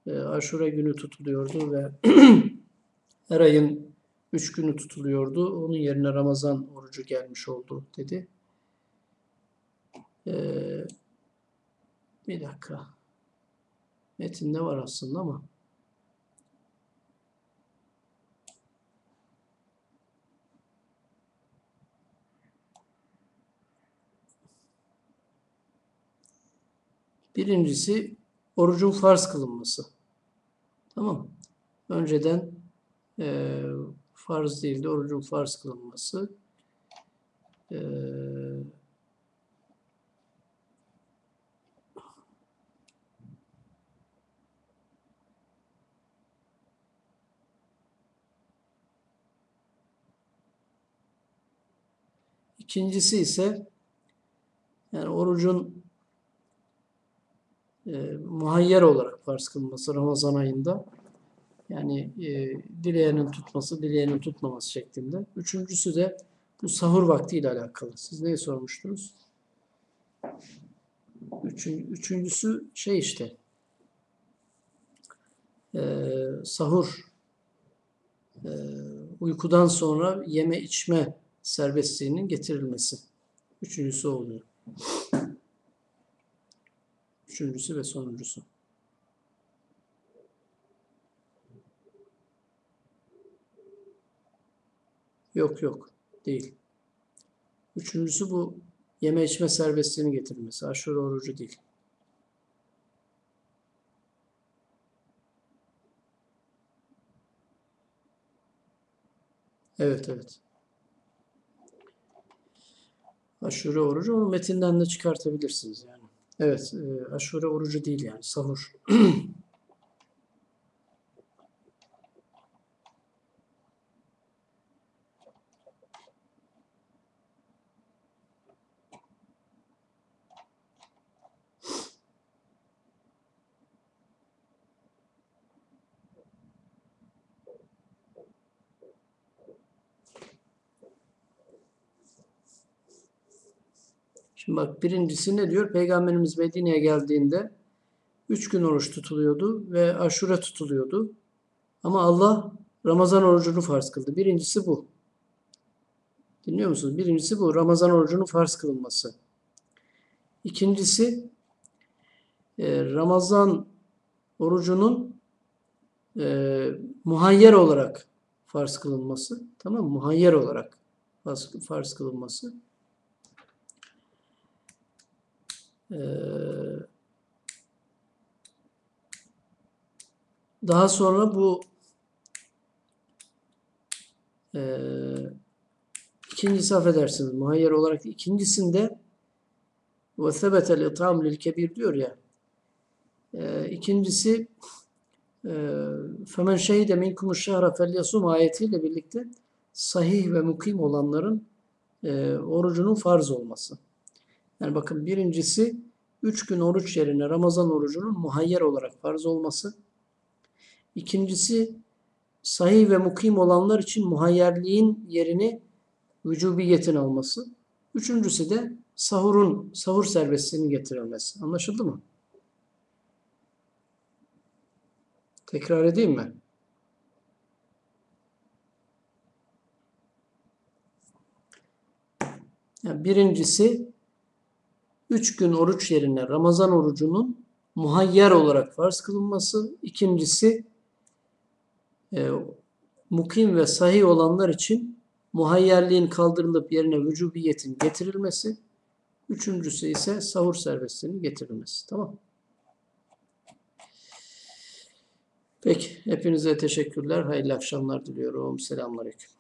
e, aşure günü tutuluyordu ve her ayın üç günü tutuluyordu. Onun yerine Ramazan orucu gelmiş oldu dedi. Ee, bir dakika. Metinde var aslında ama. Birincisi orucun farz kılınması. Tamam. Önceden e, farz değil de orucun farz kılınması. E, İkincisi ise yani orucun e, muhayyer olarak farz kılınması Ramazan ayında. Yani e, dileyenin tutması, dileyenin tutmaması şeklinde. Üçüncüsü de bu sahur vaktiyle alakalı. Siz neyi sormuştunuz? Üçün, üçüncüsü şey işte e, sahur e, uykudan sonra yeme içme serbestliğinin getirilmesi. Üçüncüsü oluyor. Üçüncüsü ve sonuncusu. Yok yok değil. Üçüncüsü bu yeme içme serbestliğini getirmesi. Aşure orucu değil. Evet evet. Aşure orucu onu metinden de çıkartabilirsiniz yani. Evet, e, aşure orucu değil yani sahur. Şimdi bak birincisi ne diyor? Peygamberimiz Medine'ye geldiğinde üç gün oruç tutuluyordu ve aşure tutuluyordu. Ama Allah Ramazan orucunu farz kıldı. Birincisi bu. Dinliyor musunuz? Birincisi bu. Ramazan orucunun farz kılınması. İkincisi e, Ramazan orucunun e, muhayyer olarak farz kılınması. Tamam mı? Muhayyer olarak farz, farz kılınması. Ee, daha sonra bu e, ikincisi affedersiniz muhayyer olarak ikincisinde ve sebetel it'am lil kebir diyor ya e, ikincisi femen şehide minkumuş şehre felyasum ayetiyle birlikte sahih ve mukim olanların e, orucunun farz olması. Yani bakın birincisi 3 gün oruç yerine Ramazan orucunun muhayyer olarak farz olması. İkincisi sahih ve mukim olanlar için muhayyerliğin yerini vücubiyetin alması. Üçüncüsü de sahurun, sahur serbestliğinin getirilmesi. Anlaşıldı mı? Tekrar edeyim mi? Yani birincisi 3 gün oruç yerine Ramazan orucunun muhayyer olarak farz kılınması. İkincisi e, mukim ve sahih olanlar için muhayyerliğin kaldırılıp yerine vücubiyetin getirilmesi. Üçüncüsü ise sahur serbestliğinin getirilmesi. Tamam Peki. Hepinize teşekkürler. Hayırlı akşamlar diliyorum. Selamünaleyküm.